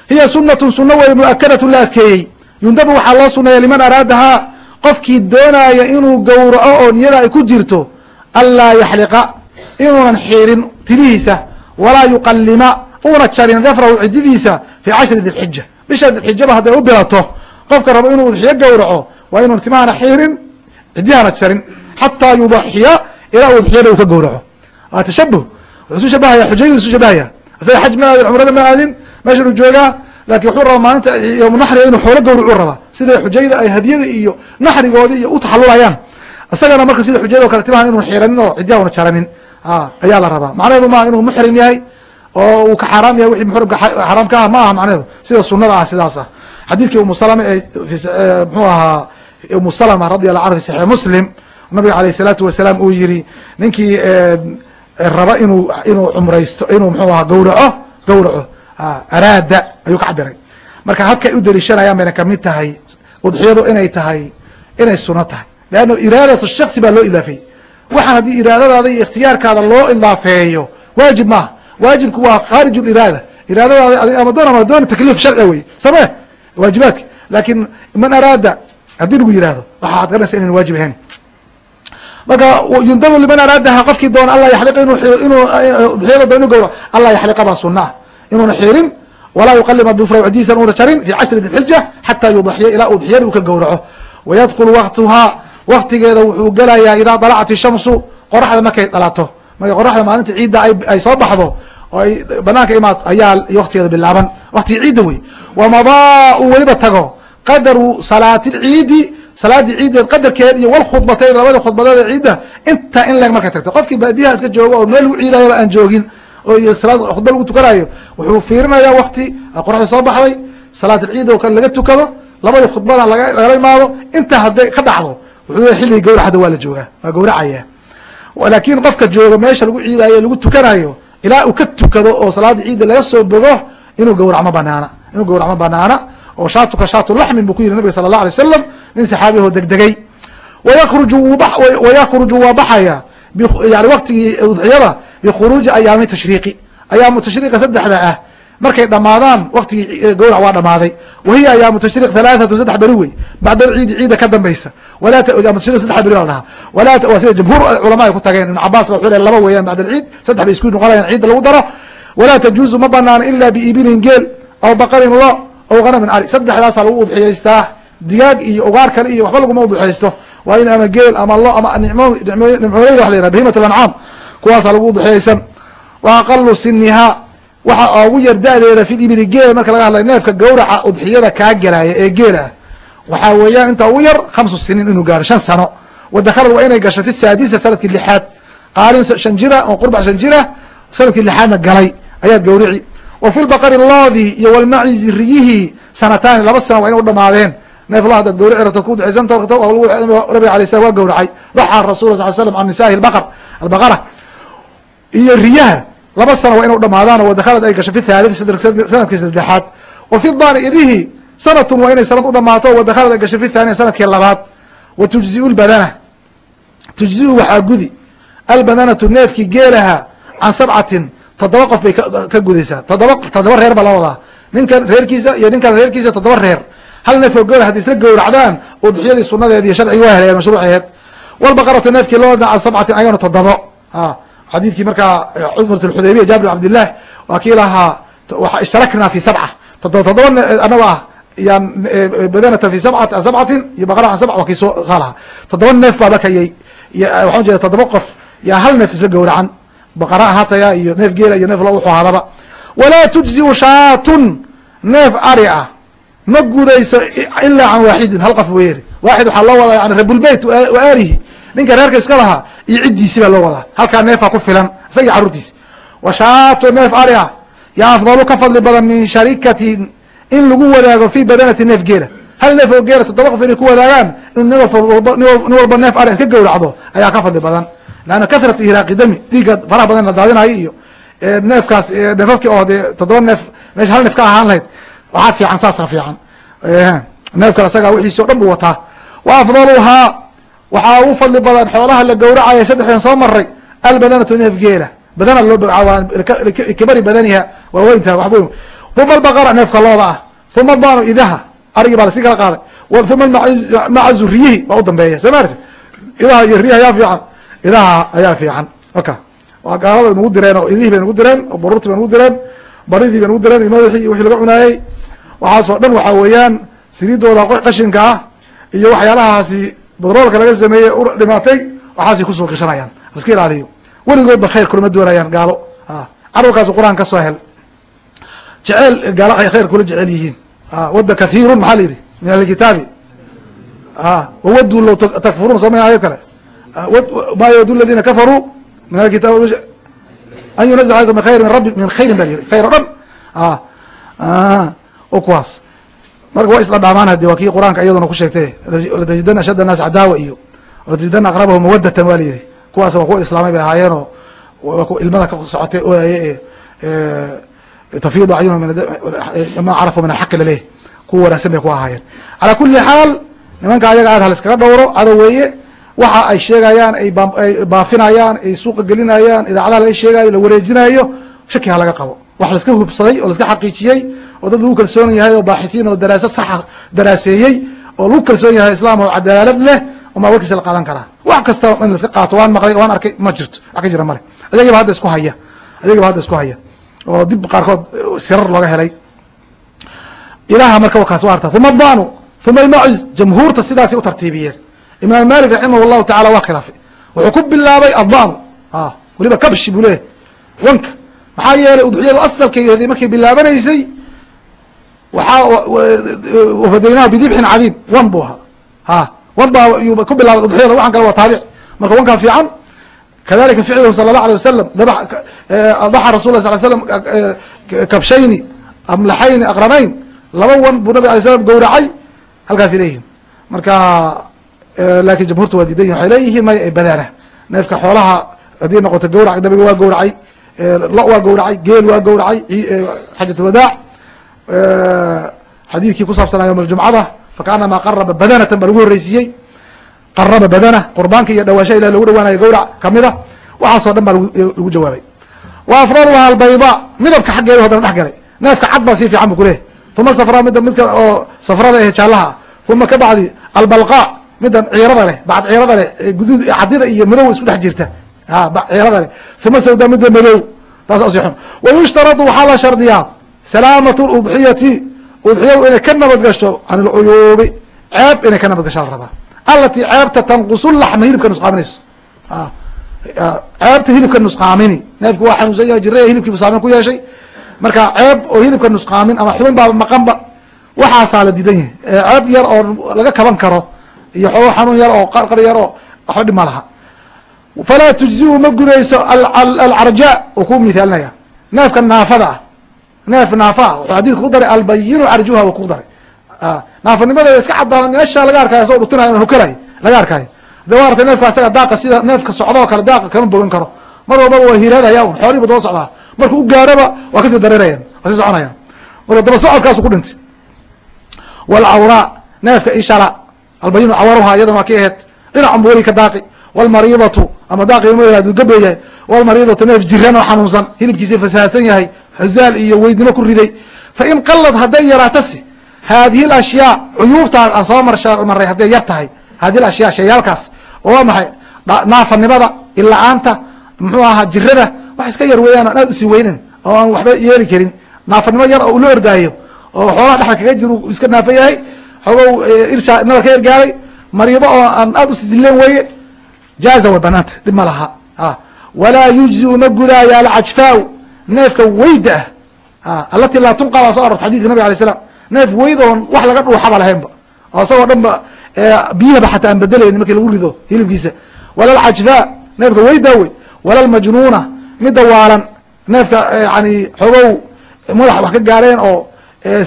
A: Hiya sunatun suna wey muakadatun la adkeeyey. Yundabu waxaa loo suneeya liman araadahaa qofkii doonaya inuu gowraco oo niyada ay ku jirto anlaa yaxliqa inuunan xiirin timihiisa walaa yuqalima una jarin dafrahu cididiisa fii cashri dilxija bisha dilxijaba hadday u bilato qofka rabo inuu udxiyo gowraco waa inuun timahana xiirin cidiyahana jarin xataa yudaxiya ilaa udxiyada uu ka gowraco. Waa tashabuh wuxuu isu shabahaya xujayadu isu shabahaya isaga xaj ma aadin cumrada ma aadin meeshan uu joogaa laakiin wuxuu rabaa maalinta yowmu naxriga inuu xoolo gowracu rabaa. Sida xujayda ay hadiyada iyo naxrigoodi iyo u taxalulayaan isagana marka sida xujayada o kale timahan inuu xiiranin oo cidiyaha una jaranin ayaa la rabaa. Macnaheedu maaha inuu muxrim yahay oo uu ka xaaraam yahay wixii muxrimka xaaraam ka ah. Ma aha macnaheedu. Sida sunada ah sidaas ah. Xadiidkii umu salama ee mxuu ahaa umu salama radi allahu anha fi saxiix muslim nabiga alayh isalaatu wasalaam uu yiri ninkii raba inuu inuu cumraysto inuu mxuu ahaa gawraco gawraco araada ayuu ka cabiray marka habkay u deliishanayaan bayna ka mid tahay udxiyadu inay tahay inay suno tahay. Leanna iraadatu shaksi baa loo ilaafeeyey waxaan haddii iraadadaada iyo ikhtiyaarkaada loo ilaafeeyo waajib maaha. Waajibku waa khaarij iraada. Iraadadaada ama doon ama doon takliif sharci wey samee? Waajibaadka laakin man araada haddii lagu yihahdo waxa ad garanaysa inan waajib ahayn. Marka yundabu liman araadaha qofkii doona alla yaxliqa inuu udxiyada doon inu gawra alla yaxliqa baa sunaa inuuna xiirin walaa yuqalima dufra cadiisan una jarin fi cashri dilxija xataa yudaxiya ilaa udxiyada uu ka gowraco. Wayadkulu waktuhaa waktigeeda wuxuu gelayaa idaa dalacat ishamsu qoraxda markay dhalato. Markay qoraxda maalinta ciidda ay soo baxdo oo ay banaanka imaato ayaa waktigeeda bilaaban. Waktiga ciidda wey. Wamadaa uu weliba tago qadaru salaati lciidi salaadii ciiddeed qadarkeed iyo walkhudbatayn labada khudbadeed ee ciidda intaa in leeg markay tagto. Qofkii baadiyaha iska joogo oo meel lagu ciidayaba aan joogin oo salaad khudba lagu tukanayo wuxuu fiirinayaa wakti qoraxda soo baxday salaat alciid oo kale laga tukado labadii khudbada lagala imaado intaa hadday ka dhacdo wuxuu xilligii gawrac hadda waa la joogaa waa gawracaya laakiin qofka jooga meesha lagu ciidayo lagu tukanayo ilaa uu ka tukado oo salaada ciidda laga soo bogo inuu gawrac banaana inuu gawrac banaana oo shaatuka shaatu laxmin buu ku yiri nabiga sala allah alay wasalam nin saxaabiyaho degdegay. Wayakhruju waa baxaya yani waktigii udxiyada bikhuruuji ayaami tashriiqi. Ayaamu tashriiqa saddexda ah. Markay dhamaadaan waktigii gawrac waa dhamaaday wahiya ayaamu tashriiq halaathatu saddex beri wey bacda alciidi ciida ka dambaysa. Ayaamu tashriq saddex beri la dhahaa. Waa sida jamhuur culama ay ku tageen. Ibn cabaas ba wuxuu le laba weeyaan bacda alciid saddex bay isku noqonayaan ciidda lagu daro. Walaa tajuuzu ma banaano ila biibilin geel aw baqarin lo aw hanamin ari saddexdaasaa lagu udxiyaystaa digaag iyo ugaar kale iyo waxba laguma udxiyaysto. Waa in ama geel ama lo ama nimcooleyda wa la bahimat alancaam kuwaasaa lagu udxiyaysan. Wa aqalu sinihaa waxa ugu yar da-deeda fi ibili geela marka laga hadlayo neefka gawraca udxiyada kaa gelaaya ee geela. Ah waxaa weeyaan inta ugu yar khamsu siniin inuu gaaro shan sano. Wadakhalad waa inay gasho fi saadisa sannadkii lixaad. Qaalin shan jira oo qurbac shan jira sannadkii lixaadna galay. Ayaad gawrici wa fi lbaqari loodii iyo walmacizi riyihii sanataani laba sana waa inay u dhamaadeen. Neef lo hadaad gawrici rabto ku udxiysan nabiga alay slam waa gawracay. Daxa rasul sal slam can nisaahi albaqar albaqara iyo riyaha laba sana waa inu dhamaadaan oo wadakhalad ay gasho fi thalith sannadkii saddexaad. Wa fi daani idihi sanatun waa inay sanad u dhamaato wadakhalad ay gasho fi thaniya sannadkii labaad. Wa tujziu lbadana tujziu waxaa gudi. Albadanatu neefkii geelaha can sabcatin toddoba qof bay ka gudaysaa todoba toddoba reer baa la wadaa. Ninkan reerkiisa iyo ninkan reerkiisa toddoba reer. Hal neef oo geela hadday isla gowracdaan udxiyadii sunadeed iyo sharcigi waa helayaan mashruuceed walbaqaratu neefkii loo wadna can sabcatin ayagana toddobo xadiidkii markaa cumrat xudaybiya jaabir bin cabdillah waa kii lahaa ishtarakna fi sabca. Todoba toddoba anago ah yan badanatan fi sabcat an sabcatin iyo baqara an sabc waa kii soo lahaa toddoba neef baa markayay waxaan jeeda toddoba qof yaa hal neef isla gowracan baqara ahaataya iyo neef geela iyo neef lo wuxuu ahaadaba walaa tujziu shaatun neef ari ah. Ma gudayso ilaa can waaxidin hal qof weeyeri waaxid waxaa loo wadaa yani rabulbeyt wa aalihi ninka reerka iska lahaa iyo ciddiisi baa loo wadaa. Halkaa neefaa ku filan isaga carruurtiisi wa shaatu neef ari ah. Yaa afdalu ka fadli badan min sharikatin in lagu wadaago fi badanati neef geela. Hal neef oo geela toddoba qof inay ku wadaagaan in nin walba neef ari iska gowracdo ayaa ka fadli badan leanna kathratu ihraaqi dami dhiigga faraha badan la daadinayo iyo neefkaas neefafki oo dee toddoba neef meesha hal neef ka ahaan lahayd waxaa fiican saasa fiican neefkan asagaa wixiisi o dhan buu wataa wa afdaluhaa waxaa ugu fadli badan xoolaha la gowracaya saddexdan soo maray albadanatu neef geela badana loo kibari badaniha waa weynta waxba uma albaqara neefka looda ah uma daanu idaha arigii baa la sii kala qaaday uma macazu riyihi baa u dambeeya soo maarti idaha iyo riyaha ayaa fiican idaha ayaa fiican. Waa gaalada nagu direen oo idihii bay nagu direen oo baruurtii bay nagu direen baridii bay nagu direen iyo madaxii iyo wixii laga cunaayey waxaasoo dhan waxaa weeyaan siriidooda qashinka ah iyo waxyaalahaasi badroolka laga sameeyey u dhimaatay waxaasay ku soo gashanayaan. Iska ilaaliyo. Weligoodba khayr kulama doonayaan gaalo. Carurkaasu qur'aan ka soo hel. Jeceel gaalo ay khayr kula jecel yihiin. Wadda kathiirun maxaa la yidhi? Min ahli kitaabi wawaduu low takfuruun soo ma ayad kale ma yawadu ladina kafaruu min ahli kitab an yunazil alaykum min khayr min rabbi min khayrin ba la yihi khayr o dhan o kuwaas marka waa isla dhaamaan hadi waa kii qur'aanka iyaduna ku sheegtay latajidana ashad الnaas cadaawa iyo latajidana aqrabahum mawadatan waa la yihi kuwaas waa kuwa islaamay bay ahaayeenoo ilmada ka socotay ooaye tafyidu acyunhum ma carafu min alxaqi laleh kuwa wanaagsan bay ku ahaayeen calaa kuli xaal nimanka ayaga aad haliskaga dhowro cadow weeye waxa ay sheegayaan ay baafinayaan ay suuqa gelinayaan idaacadaha laga sheegayo la wareejinayo shaki ha laga qabo. Wax laska hubsaday oo laska xaqiijiyey oo dad lagu kalsoon yahay oo baaxitiin oo daraasa saxa daraaseeyey oo lagu kalsoon yahay islaam oo cadaalad leh umaa warkiisa la qaadan karaa. Wax kasta in laska qaato waan maqlay waan arkay ma jirto. Wax ka jira male ayagiiba hadda isku haya. Ayagiiba hadda isku haya. Oo dib qaarkood sirar looga helay. Ilaha marka kaas wa arta. Uma danu uma almaciz jamhuurta sidaasay u tartiibiyeen imaam malik raximah llahu tacala waa khilaafay. Wuxuu ku bilaabay addanu weliba kabshi buu leeyahy wanka. Maxaa yeelay udxiyadu asalkeedi markay bilaabanaysay waxaa wafadaynaahu bidibxin cadiim. Wan buu ahaa. Ha wan baa yuu ku bilaabay udxiyada. Waxan kale waa taabic marka wankaa fiican kadalika ficluhu sala allah alay wasalam daxa rasul la sal slam kabshayni amlaxayni aqranayn laba wan buu nabig alay slam gowracay. Halkaasay leeyihiin marka laakiin jamhuurta waa diidan yihiin waxay leeyihiin maya badaana. Neefka xoolaha haddii noqoto gawrac nabiga waa gowracay. Lo waa gowracay geel waa gowracay xajat lwadaac xadiidkii ku saabsanaa yowm aljumcada fakaanama qaraba badanatan baa lagu horreysiiyey qaraba badana qurbaanka iyo dhawaasha ilah lagu dhawaanayo gawrac kamida waxaasoo dhan baa lagu jawaabay. Wa albayda midabka xaggeeda haddana dhex galay. Neefka cad baa sii fiican bu kuleeyahy uma midda midka oo safrada eh jaallaha uma ka bacdi albalqa middan ciirada leh bacd ciirada leh guduud cadida iyo madow isku dhex jirta. Ciirada leh. Uma sawda midda madow taas si xun wayushtaradu waxaa la shardiyaa salaamat udxiyati udxiyadu inay ka nabad gasho can ilcuyuubi ceeb inay ka nabad gashaa la rabaa. Alatii ceebta tanqusu laxma hilibka nusqaaminayso. Ceebta hilibka nusqaamini. Neefku waa xanuunsan yahay jiraya hilibkiibu saameyn ku yeeshay. Marka ceeb oo hilibka nusqaamin ama xubin maqanba waxaasaa la diidan yahay. Ceeb yar oo laga kaban karo iyo xoogo xanuun yar oo qarqar yar oo waxba dhib ma laha. Falaa tujziu ma gudayso alcarja uu ku mithaalinaya neefka naafada ah. Neef naafa ah. Wuxuu xadiidka ku daray albayinu carjuha wa ku daray. Naafanimadeeda iska caddaa meesha laga arkaayo asoo dhutinay hokalay laga arkaayo. De artay neefka asaga daaqa sida neefka socdoo kale daaqa kama bogan karo. Mar walbaba waa hiraadaya un xoolihiiba daba socdaa. Markuu u gaaraba waa ka sii dareerayan waa sii soconayaan. Marka daba socodkaasu ku dhintay walcawraa neefka ishala albayinu cawaruha iyadana waa ka aheed dhinacanba weli ka daaqi. Walmariidatu ama daaqi aduu gabeeyahay walmariidatu neef jiran oo xanuunsan hilibkiisi fasahaadsan yahay. Xuzaal iyo weydnimo ku riday. Fain qalad hadday yaraatasi haadihi ashyaa cuyuubtaas aan soo maray hadday yar tahay. Haadihi ashyaa shayaalkaas. Waa maxay? Naafanimada ila-aanta muxuu ahaa jirada wax iska yar weeyaan aan aad u sii weynen oo aan waxba yeeli karin. Naafanimo yar oo ula ordaayo. Oo xoolaha dhexda kaga jir iska naafo yahay xoogow irsha nabal ka yargaaray mariido oo aan aad usi dileen weeye jaaza way banaanta dhib ma laha. Walaa yujziu ma gudaayo alcajfaau neefka weyda ah alati laa tunqa baa so arorta xadidka nabig alay slam neef weyd oon wax laga dhuuxaba lahaynba oo isagoo dhan ba biyahaba xataa aan bedelayni markii lagu rido hilibkiisa. Wala alcajfaa neefka weyda wey. Wala almajnuuna midda waalan. Neefka yani xogow madax wax ka gaareen oo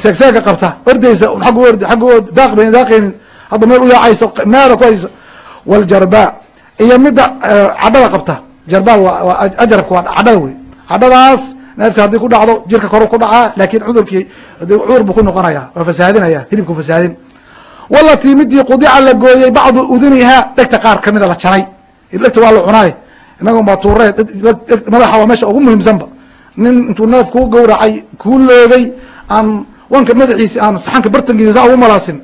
A: seegseega qabta ordaysa agg ord agg ord daaq ba daaqaynin hadda meel u yaacayso meeda ku haysa. Waljarba iyo midda cadhada qabta. Jarba waa ajarabka waa cadhada wey cadhadaas neefka haddii ku dhacdo jirka koru ku dhacaa laakin cudurkii cudur buu ku noqonaya waa fasaadinaya hilibku fasaadin. Walatii midii qudica la gooyey bacdu udunihaa dhegta qaar kamida la jaray. Dhegta waa la cunaay inaga baa tuure madaxa waa meesha ugu muhiimsanba. Nin intuu neef kuu gawracay kuu loogay aan wanka madaxiisi aan saxanka bartankiisa saa ugu malaasin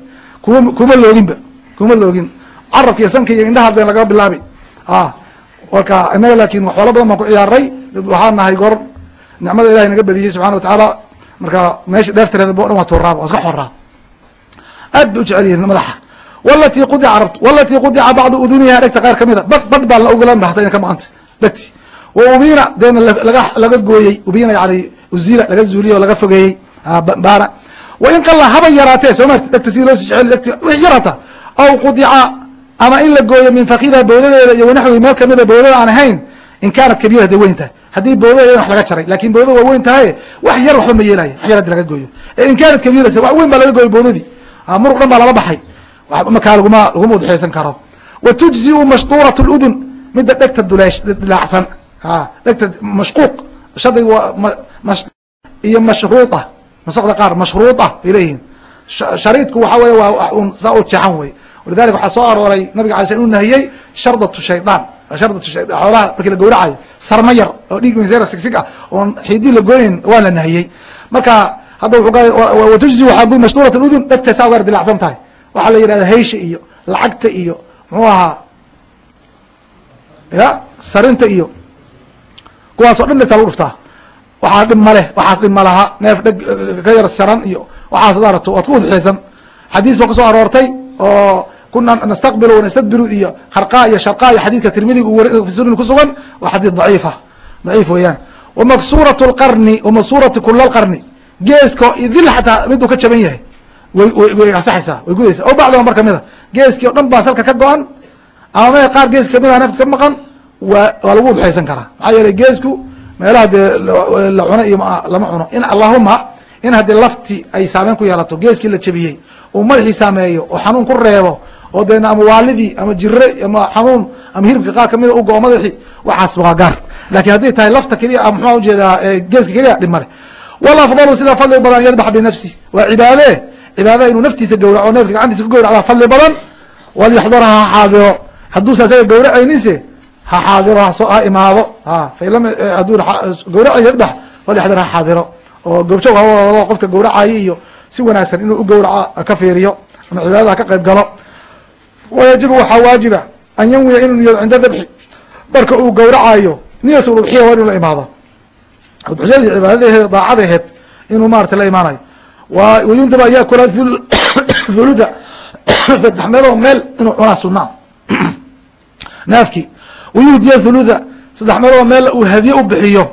A: kuma kuma looginba kuma loogin. Carabka iyo sanka iyo indhaha deen laga bilaabi. Marka inaga laakin waxoola badan baan ku ciyaaray waxaa nahay goor. Nicmada ilahay naga badiyey subxana wa tacaala marka meesha dheeftireeda bo dhan waa tuuraaba waa iska xoraa aad bay u jecel yihiin madaxa. Walatii qudica walatii qudica bacdu uduniha dhegta qaar kamida ba badh baa la ogolaan ba hata ina ka maqanta dhegti. Wa ubiina deena laga laga gooyey. Ubiina yani uzila laga zuuliyey oo laga fogeeyey baana wain qala haba yaraatee soo marti dhegta sidii loo yarata aw qudica ama in la gooyo min fakidaa bowdadeeda iyo wanaxwi meel kamida bowdada aan ahayn in kaanat kabiira haday weyn tahay. Haddii bowdadeeda wax laga jaray laakiin bowdada waa weyn tahay wax yar waxba ma yeelayo wax yar haddii laga gooyo. In kaanat kabiirata wax weyn baa laga gooyo bowdadii muruq dhan baa lala baxay. Makaa laguma laguma udxeysan karo. Wa tujziu mashduurat ludun midda dhegta duleesh dilaacsan. Dhegta mashquuq shadiga waa iyo mashruuta nusakda qaar bay leeyihiin. Shariidku waxa wey waa un saa u jeexan wey walidalika waxaa soo arooray nabiga alay sl inu nahiyey shardatu shaydaan shardatu shaydan xoolaha markii la gawracayo sarma yar oo dhiig misera sigsig ah oon xiidii la gooyin waa la nahiyey. Marka hadda watujzi waxaa gud mashduurat udun dhegta saa ugar dilacsan tahay. Waxaa la yidhahda heysha iyo lacagta iyo muxuu ahaa ya sarinta iyo kuwaas dhan dhegta lagu dhuftaa waxaa dhib ma leh waxaas dhib ma laha. Neef dheg ka yar saran iyo waxaas ad arato. Waad ku udxiysan xadiis ba ku soo aroortay oo kuna nastaqbilu wanastadbiru iyo kharqa iyo sharqa iyo xadiidka tirmidiga fi sunan kusugan waa xadiis daciifa daciif weeyaan. Wamaksurat lqarni wamaksurati kula lqarni geeska idil xataa miduu ka jaban yahay. Way asaxaysaa way gudaysaa o bacdaba mar kamida geeskii o dhan baa salka ka go-an ama me qaar geeski kamida neefka ka maqan waa waa lagu udxaysan karaa. Maxaa yeelay geesku meelaha dee la cuno iyo lama cuno. In allahuma in haddii lafti ay saameyn ku yeelato geeskii la jabiyey uu madaxii saameeyo oo xanuun ku reebo oo deena ama waalidii ama jire ama xanuun ama hilibka qaar kamida u go-o madaxii waxaas waa gaar. Lakin hadday tahay lafta keliya maxaa u jeedaa geeska keliya dhib male walafdalu sida fadli badan yadbax binafsi. Waa cibaade cibaada inuu naftiisa gawraco neefka gacantiisa ku gawracdaa fadli badan walyaxdura ha xaadiro. Hadduusa asaga gawracayninse ha xaadiro ha imaado. Fain lam hadduu gawraca yadbax walyaxdur ha xaadiro. Oo goobjoog hawado qofka gawracayo iyo si wanaagsan inuu u gawraco ka fiiriyo ama cibaadada ka qayb galo. Wayajibu waxaa waajiba an yanwiya inuu niyado cinda dabxi. Marka uu gawracayo niyat udxiya waa inuu la imaado. Udxiyadii cibaadadaheed daacadaheed inuu maarata la imaanayo. Wayundab an yakula thuluda saddex meeloo meel inuu cunaa sunaa naafki wayuhdiya thuluda saddex meeloo meel uu hadiye u bixiyo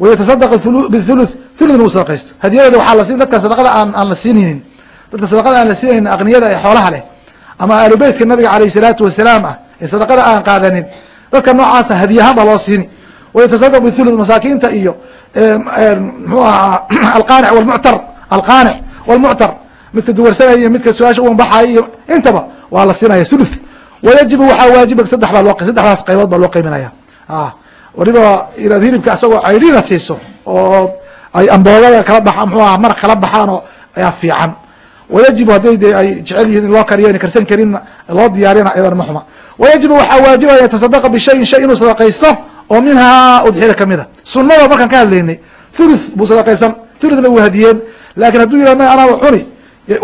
A: wayatasadaq bithuluth thuludna uu sadaqaysto hadiyadeeda waxaa la siin dadka sadaqada aan aan la siinaynin dadka sadaqada aan la siinaynin aqniyada ee xoolaha leh ama aalubeytka nabiga alayh salaatu wasalaam ah ee sadaqada aan qaadanin dadka noocaasa hadiyahaan baa loo siini wayatasadaq bithuluth masaakiinta iyo mxuu ahaa alqaanic walmuctar alqaanic walmuctar midka duwarsanaya wayajibu waxaa waajiba saddex baa loo saddexdaas qaybood baa loo qayminaya waliba inaad hilibka isagoo caydhina siiso oo ay amboogada kala baxa mxuu aha maraq kala baxaan oo ayaa fiican. Wayajibu hadday de ay jecel yihiin in loo kariyo ina karsan karin loo diyaarina iyadan ma xuma. Wayajibu waxaa waajiba an yatasadaqa bishayin shay inuu sadaqaysto oo minhaa udxiyada ka mid a sunada markaan ka hadlaynay thuluth buu sadaqaysan thuluthna wuu hadiyeen laakiin hadduu yihah ma anaaba cuni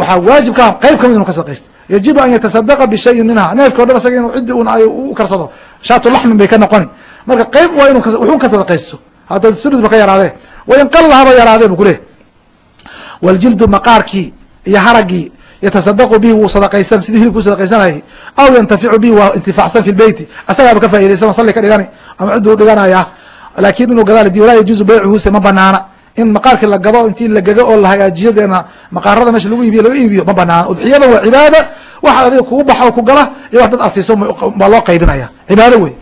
A: waxaa waajib ka ah qayb ka mid inu ka sadaqaysto yajibu an yatasadaqa bishayin minha neefka o dhan isaga inu ciddi un ay u karsado shaatu laxmin bay ka noqoni marka qayb waa inu wuxuu ka sadaqaysto hadda thuluth ba ka yaraadee wain qalla haba yaraadee bu kuleh waljildu maqaarkii iyo haragii yatasadaqu bihi wuu sadaqaysan sidii hilibku sadaqaysanayay aw yantaficu bihi waa intifaacsan fi lbeyti asagaaba ka faa'idaysan salli ka dhigani ama ciddu u dhiganaya laakin inuu gadaal di walaa yajuuzu baycuhuse ma banaana in maqaarkii la gado intii la gago oo la hagaajiyo deena maqaarada meesha lagu iibiyo laga iibiyo ma banaana udxiyada waa cibaada waxaad adiga kugu baxa oo ku gala iyo wax dad aad siiso baa loo qaybinaya. Cibaado wey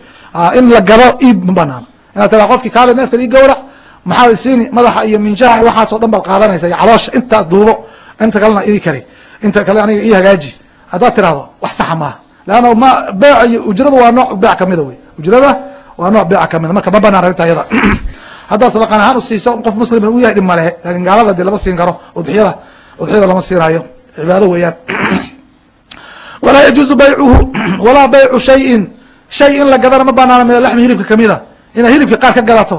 A: in la gado iib ma banaana inaad tiraa qofkii kaale neefkan ii gawrac maxaad isiini madaxa iyo minjaha waxaasoo dhan baad qaadanaysa iyo caloosha intaad duubo inta kalena ii kari. Inta kale aniga ii hagaaji. Haddaad tirahdo wax saxa maaha leanna ma beec iyo ujrada waa nooc beec kamida wey. Ujrada waa nooc beec kamida marka ma banaan arrinta iyada haddaad sadaqan ahaan usiiso qof muslimin u yahay dhib malehe laakiin gaalada dee lama siin karo udxiyada udxiyada lama siinayo cibaado weeyaan. Walaa yajuuzu baycuhu walaa baycu shayin. Shay la gadana ma banaana min alaxmi hilibka kamida inaad hilibka qaar ka gadato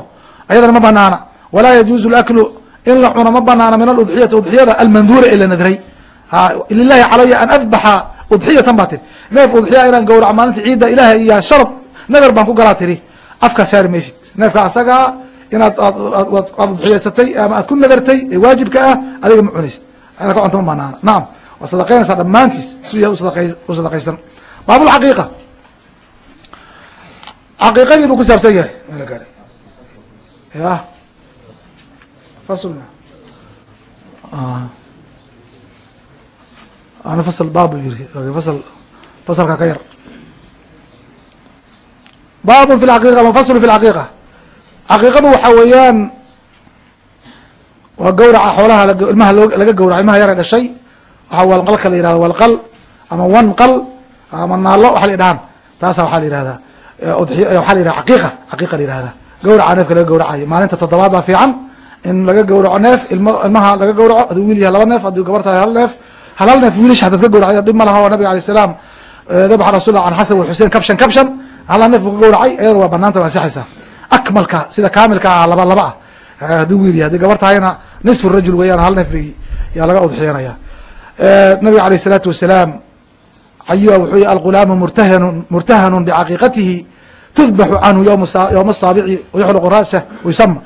A: ayadana ma banaana. Walaa yajuuzu laklu in la cuno ma banaana min aludxiyati udxiyada almanduura ee la nadray. Lilahi calaya an adbaxa udxiyatan baa tiri. Neef udxiya inaan gawraco maalinta ciidda ilahay iya sharad nadar baan ku galaa tiri. Afkaa saari maysid. Neefka asagaa inaad aad udxiyaysatay ama aad ku nadartay ee waajibka ah adiga ma cunaysid ka cunta ma banaana nacam waa sadaqaynaysaa dhammaantiis su yahay u sadaqaysan. Baabulcaqiiqa caqiiqadii buu ku saabsan yahay. Ya faslna. Ana fasl baab bu yiri. Fasl faslka ka yar. Baabun fi lcaqiqa ama faslun fi lcaqiqa caqiiqadu waxa weeyaan waa gawraca xoolaha ilmaha laga gawraca ilmaha yara dhashay. Waxaa walqalka la yihahda walqal ama wanqal ama naalo waxa la idhahaan taasa waxaa la yihahdaa waxaa la yihahda caqiiqa caqiiqa la yihahda gawraca neefka laga gawracayo maalinta toddobaad baa fiican in laga gawraco neef ilm ilmaha laga gawraco hadduu wiil yahay laba neef hadduu gabar tahay hal neef hal hal neef wiilish hadaad ka gawracay dhib ma laha oo nabiga alay salaam. Dabxa rasulla can xasan waxusein kabshan kabshan hal hal neef buu ka gawracay ayadana waa banaanta waa ansixaysaa akmalka sida kaamilka ah laba laba ah. Hadduu wiil yahay haddii nisfu rajul weeyaan hal bay yaa laga udxiyanaya nabiga alayh isalaatu wasalaam ayua wuxuu yihi algulaamu murtahanun murtahanun bicaqiiqatihi tudbaxu canhu yowma asaabici wayuxluqu ra'sah wayusama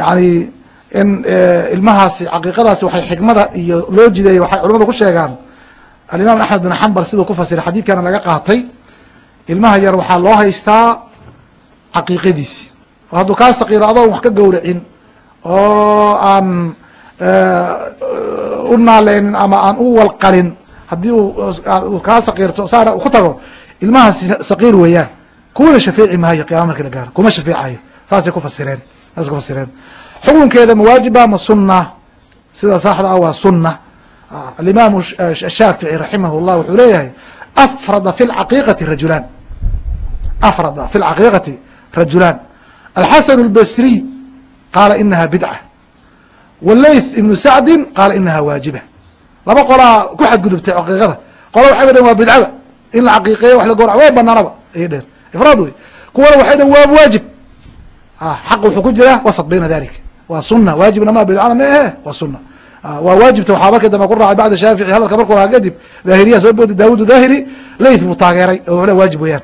A: yani in ilmahaasi caqiiqadaasi waxay xikmada iyo loo jideeyey waxay culamadu ku sheegaan. Alimaam axmed bin xambal siduu ku fasiray xadiidkana laga qaatay ilmaha yar waxaa loo haystaa caqiiqadiisi hadduu kaa saqiiro adoon wax ka gawracin oo aan u naaleynin ama aan u walqalin haddii uu kaa saqiirto saana ku tago ilmahaasi saqiir weeyaan. Kuwana shafeeci maayo qiyama marki la gaaro kuma shafeecayo saasay ku fasireen saasay ku fasireen. Xukunkeeda mawaajiba ma sunna sida saaxda ah waa sunna. Alimaam shaafici raximah llah wuxuu leeyahay afrada fi lcaqiiqati rajulaan. Afrada fi lcaqiiqati rajulaan alxasan اlbasriy qaala inaha bidca wlayth ibnu sacdi qaala inaha waajiba laba qolaa ku xadgudubtay caqiiqada qola waxay dhn waa bidcaba in la caqiiqeeyo wax la gawrac waa banaanaba ayay dheen ifraad wey kuwana waxay dhn waa waajib xaq wuxuu ku jiraa wasط bayna dalik waa suna waajibna ma bidcana ma ahe waa suna waa waajibta waxaa markii dambe ku raacay bacda shaafici hadalka markuu lahaa kadib daahiriya soo boodi daawud daahiri leyth buu taageeray oo waajib weeyaan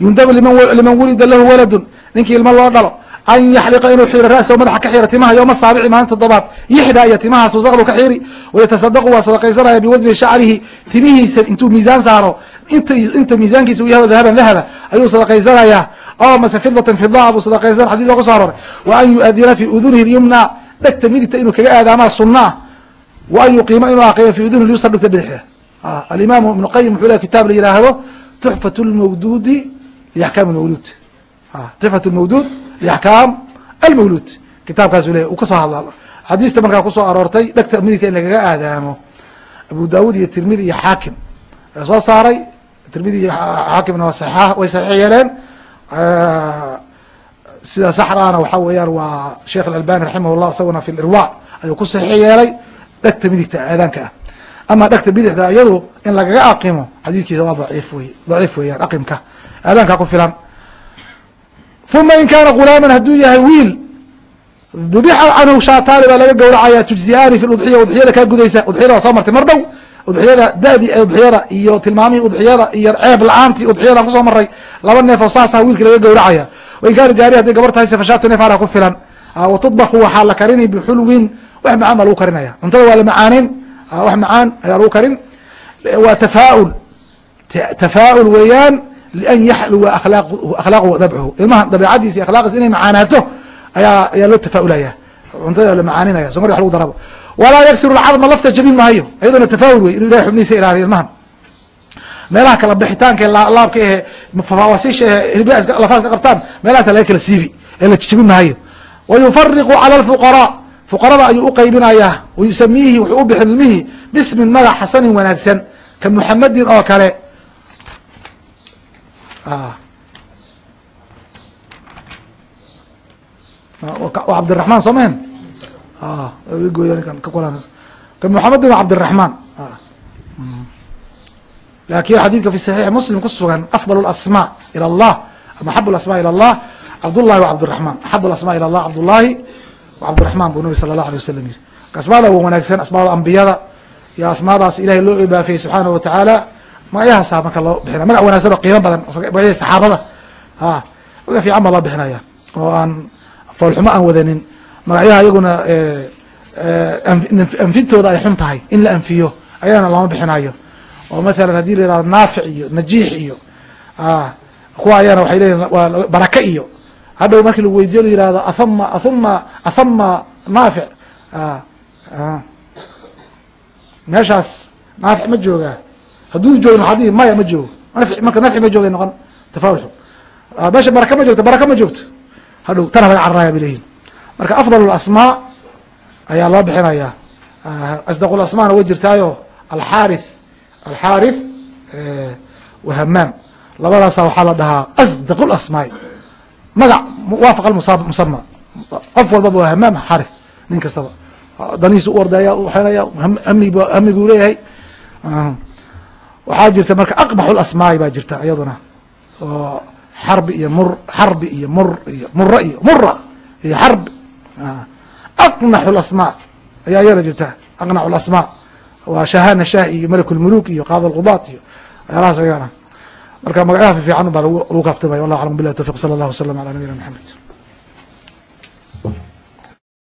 A: yundabu liman wulida lahu waladun ninkii ilmo loo dhalo an yaxliqa inuu xiro ra'sahu madaxa ka xiro timaha yowma saabici maalin toddobaad. Yixdaa iyo timahaas wasaqdu ka xiri wayatasadaqu waa sadaqaysanaya biwasni shacrihi timihiisa intuu miisaan saaro int inta miisaankiisa uu yahay dahaban dahaba ayuu sadaqaysanayaa. Oo mase fidatan fidaa buu sadaqaysan xadis looga so aroray wa an yuadina fi udunihi lyumna dhegta midigta inuu kaga aadaamaa sunaa wa an yuqiima inuu aqiimo fi uduni lyusra dhegta bidixda alimaamu ibnu qayim wuxuu leh kitaab la yihaahdo tuxfat lmawduudi liaxkaam mawluud tuxfat lmawduud liaxkaam almawluud kitaabkaasu le uu ka soo hadla xadiista markaa ku soo aroortay dhegta midigta in lagaga aadaamo abu daawud iyo tirmidi iyo xaakim. Ee soo saaray tirmidi iyo xaakimna waa saxiix way saxiix yeeleen. Sida saxdaana waxaa weeyaan waa sheekh alalbani raximah llah isaguna fi lirwa ayuu ku saxiix yeelay dhegta midigta aadaanka ah. Ama dhegta bidixda iyadu in lagaga aqimo xadiiskiisa waa daciif wey daciif weeyaan aqimka. Aadaanka ku filan uma in kaana gulaaman hadduu yahay wiil dubixa canhu shaataani baa laga gowracaya tujziyaani fi udxiya udxiyada kaa gudaysa udxiyada waa soo martay mar dhow udxiyada dadi ee udxiyada iyo tilmaamihii udxiyada iyo ceeb la'aantii udxiyadaan ku soo maray laba neef oo saasa wiilka laga gowracaya wain kaana jaari hadday gabar tahay safashaatu neef ku filan watudbaku waxaa la karini bixulwin wax macaan baa lagu karinaya cuntada waa la macaaneyn wax macaan ayaa lagu karin waa tafaaul tafaaul weeyaan lian yaxluwa akhlaaqu dabcuhu ilmaha dabeicadiisa akhlaaqdiisa inay macaanaato ayaa loo tafaaulaya cuntada la macaaninaya somar wax lagu darabo walaa yaksiru lcadma lafta jabin maayo iyadona tafaawul wey inuu ilahay xubnihiisa ilaaliyo ilmahan meelaha kala bixitaanka ee laabka ehe fawaasiisha ehe hiliblaha lafaas ka qabtaan meelahaasa laga kala siibi ee la jabin maayo wa yufariqu cala alfuqaraa fuqarada ayuu uqaybinayaa wa yusamiihi wuxuu u bixin ilmihii bismin magac xasanin wanaagsan ka muxamadin oo kale cabdiraحman soo mahen goy ka muxamedin waa cabdiraحman lakin xadidka fi صaxiix muslim ku sugan afضل اasmاء ilى اllah ama axab asmاء ilى اllah cabdullahi wa cabdiraحman axab asmاء ilى اllah cabdullahi wa cabdiraحman buu nabi sala اlah alيه wasalam yiri asmaada wa wanaagsan asmaada ambiyada iyo asmaadaas ilahay loo idaafeeyey subxaanaه wa tacaala magacyahaasa marka loo bixina magac wanagsan oo qiimo badan magacyada saxaabada. A maga fiican baa loo bixinaya oo aan foolxumo aan wadanin. Magacyaha iyaguna anfintooda ay xun tahay in la anfiyo ayadana lama bixinayo oo mathalan haddii la yihahdo naafic iyo najiix iyo kuwa ayana waxay leeyihiin waa barake iyo. Hadhow markii lagu weydiyo la yihahdo athama athuma athama naafic meeshaas naafic ma joogaa hadduu joogin waxaa dhihi maya ma joogo. Marka nafci ma joogay noqon. Tafaawul xun meesha baraka ma joogto baraka ma joogto hadhow tana laga cararaya bay leeyihiin marka afdal asmaa ayaa loo bixinaya. Asdaq asmaana way jirtaayo. Alxaarith alxaarith wahamaam labadaasa waxaa la dhahaa asdaq asmaai magac waafaqa musama qof walbaba waa hamaam xaarith nin kastaba. Danihiisa u ordaya waxaynaya hami hami buu leeyahay waxaa jirta marka aqbaxu lasmaai baa jirta iyaduna. Oo xarbi iyo mur xarbi iyo mur iyo mura iyo mura iyo xarbi aqnaxu lasmaa ayaa iyana jirta aqnaxu lasmaa waa shahana shah iyo malak lmuluk iyo qaada lqudaat iyo waxyaalahaas ayana marka magacyaha fiican baa lagu kaftamaya wallah aclam bilah tawfiq sala allah wasalam ala nabiyina maxamed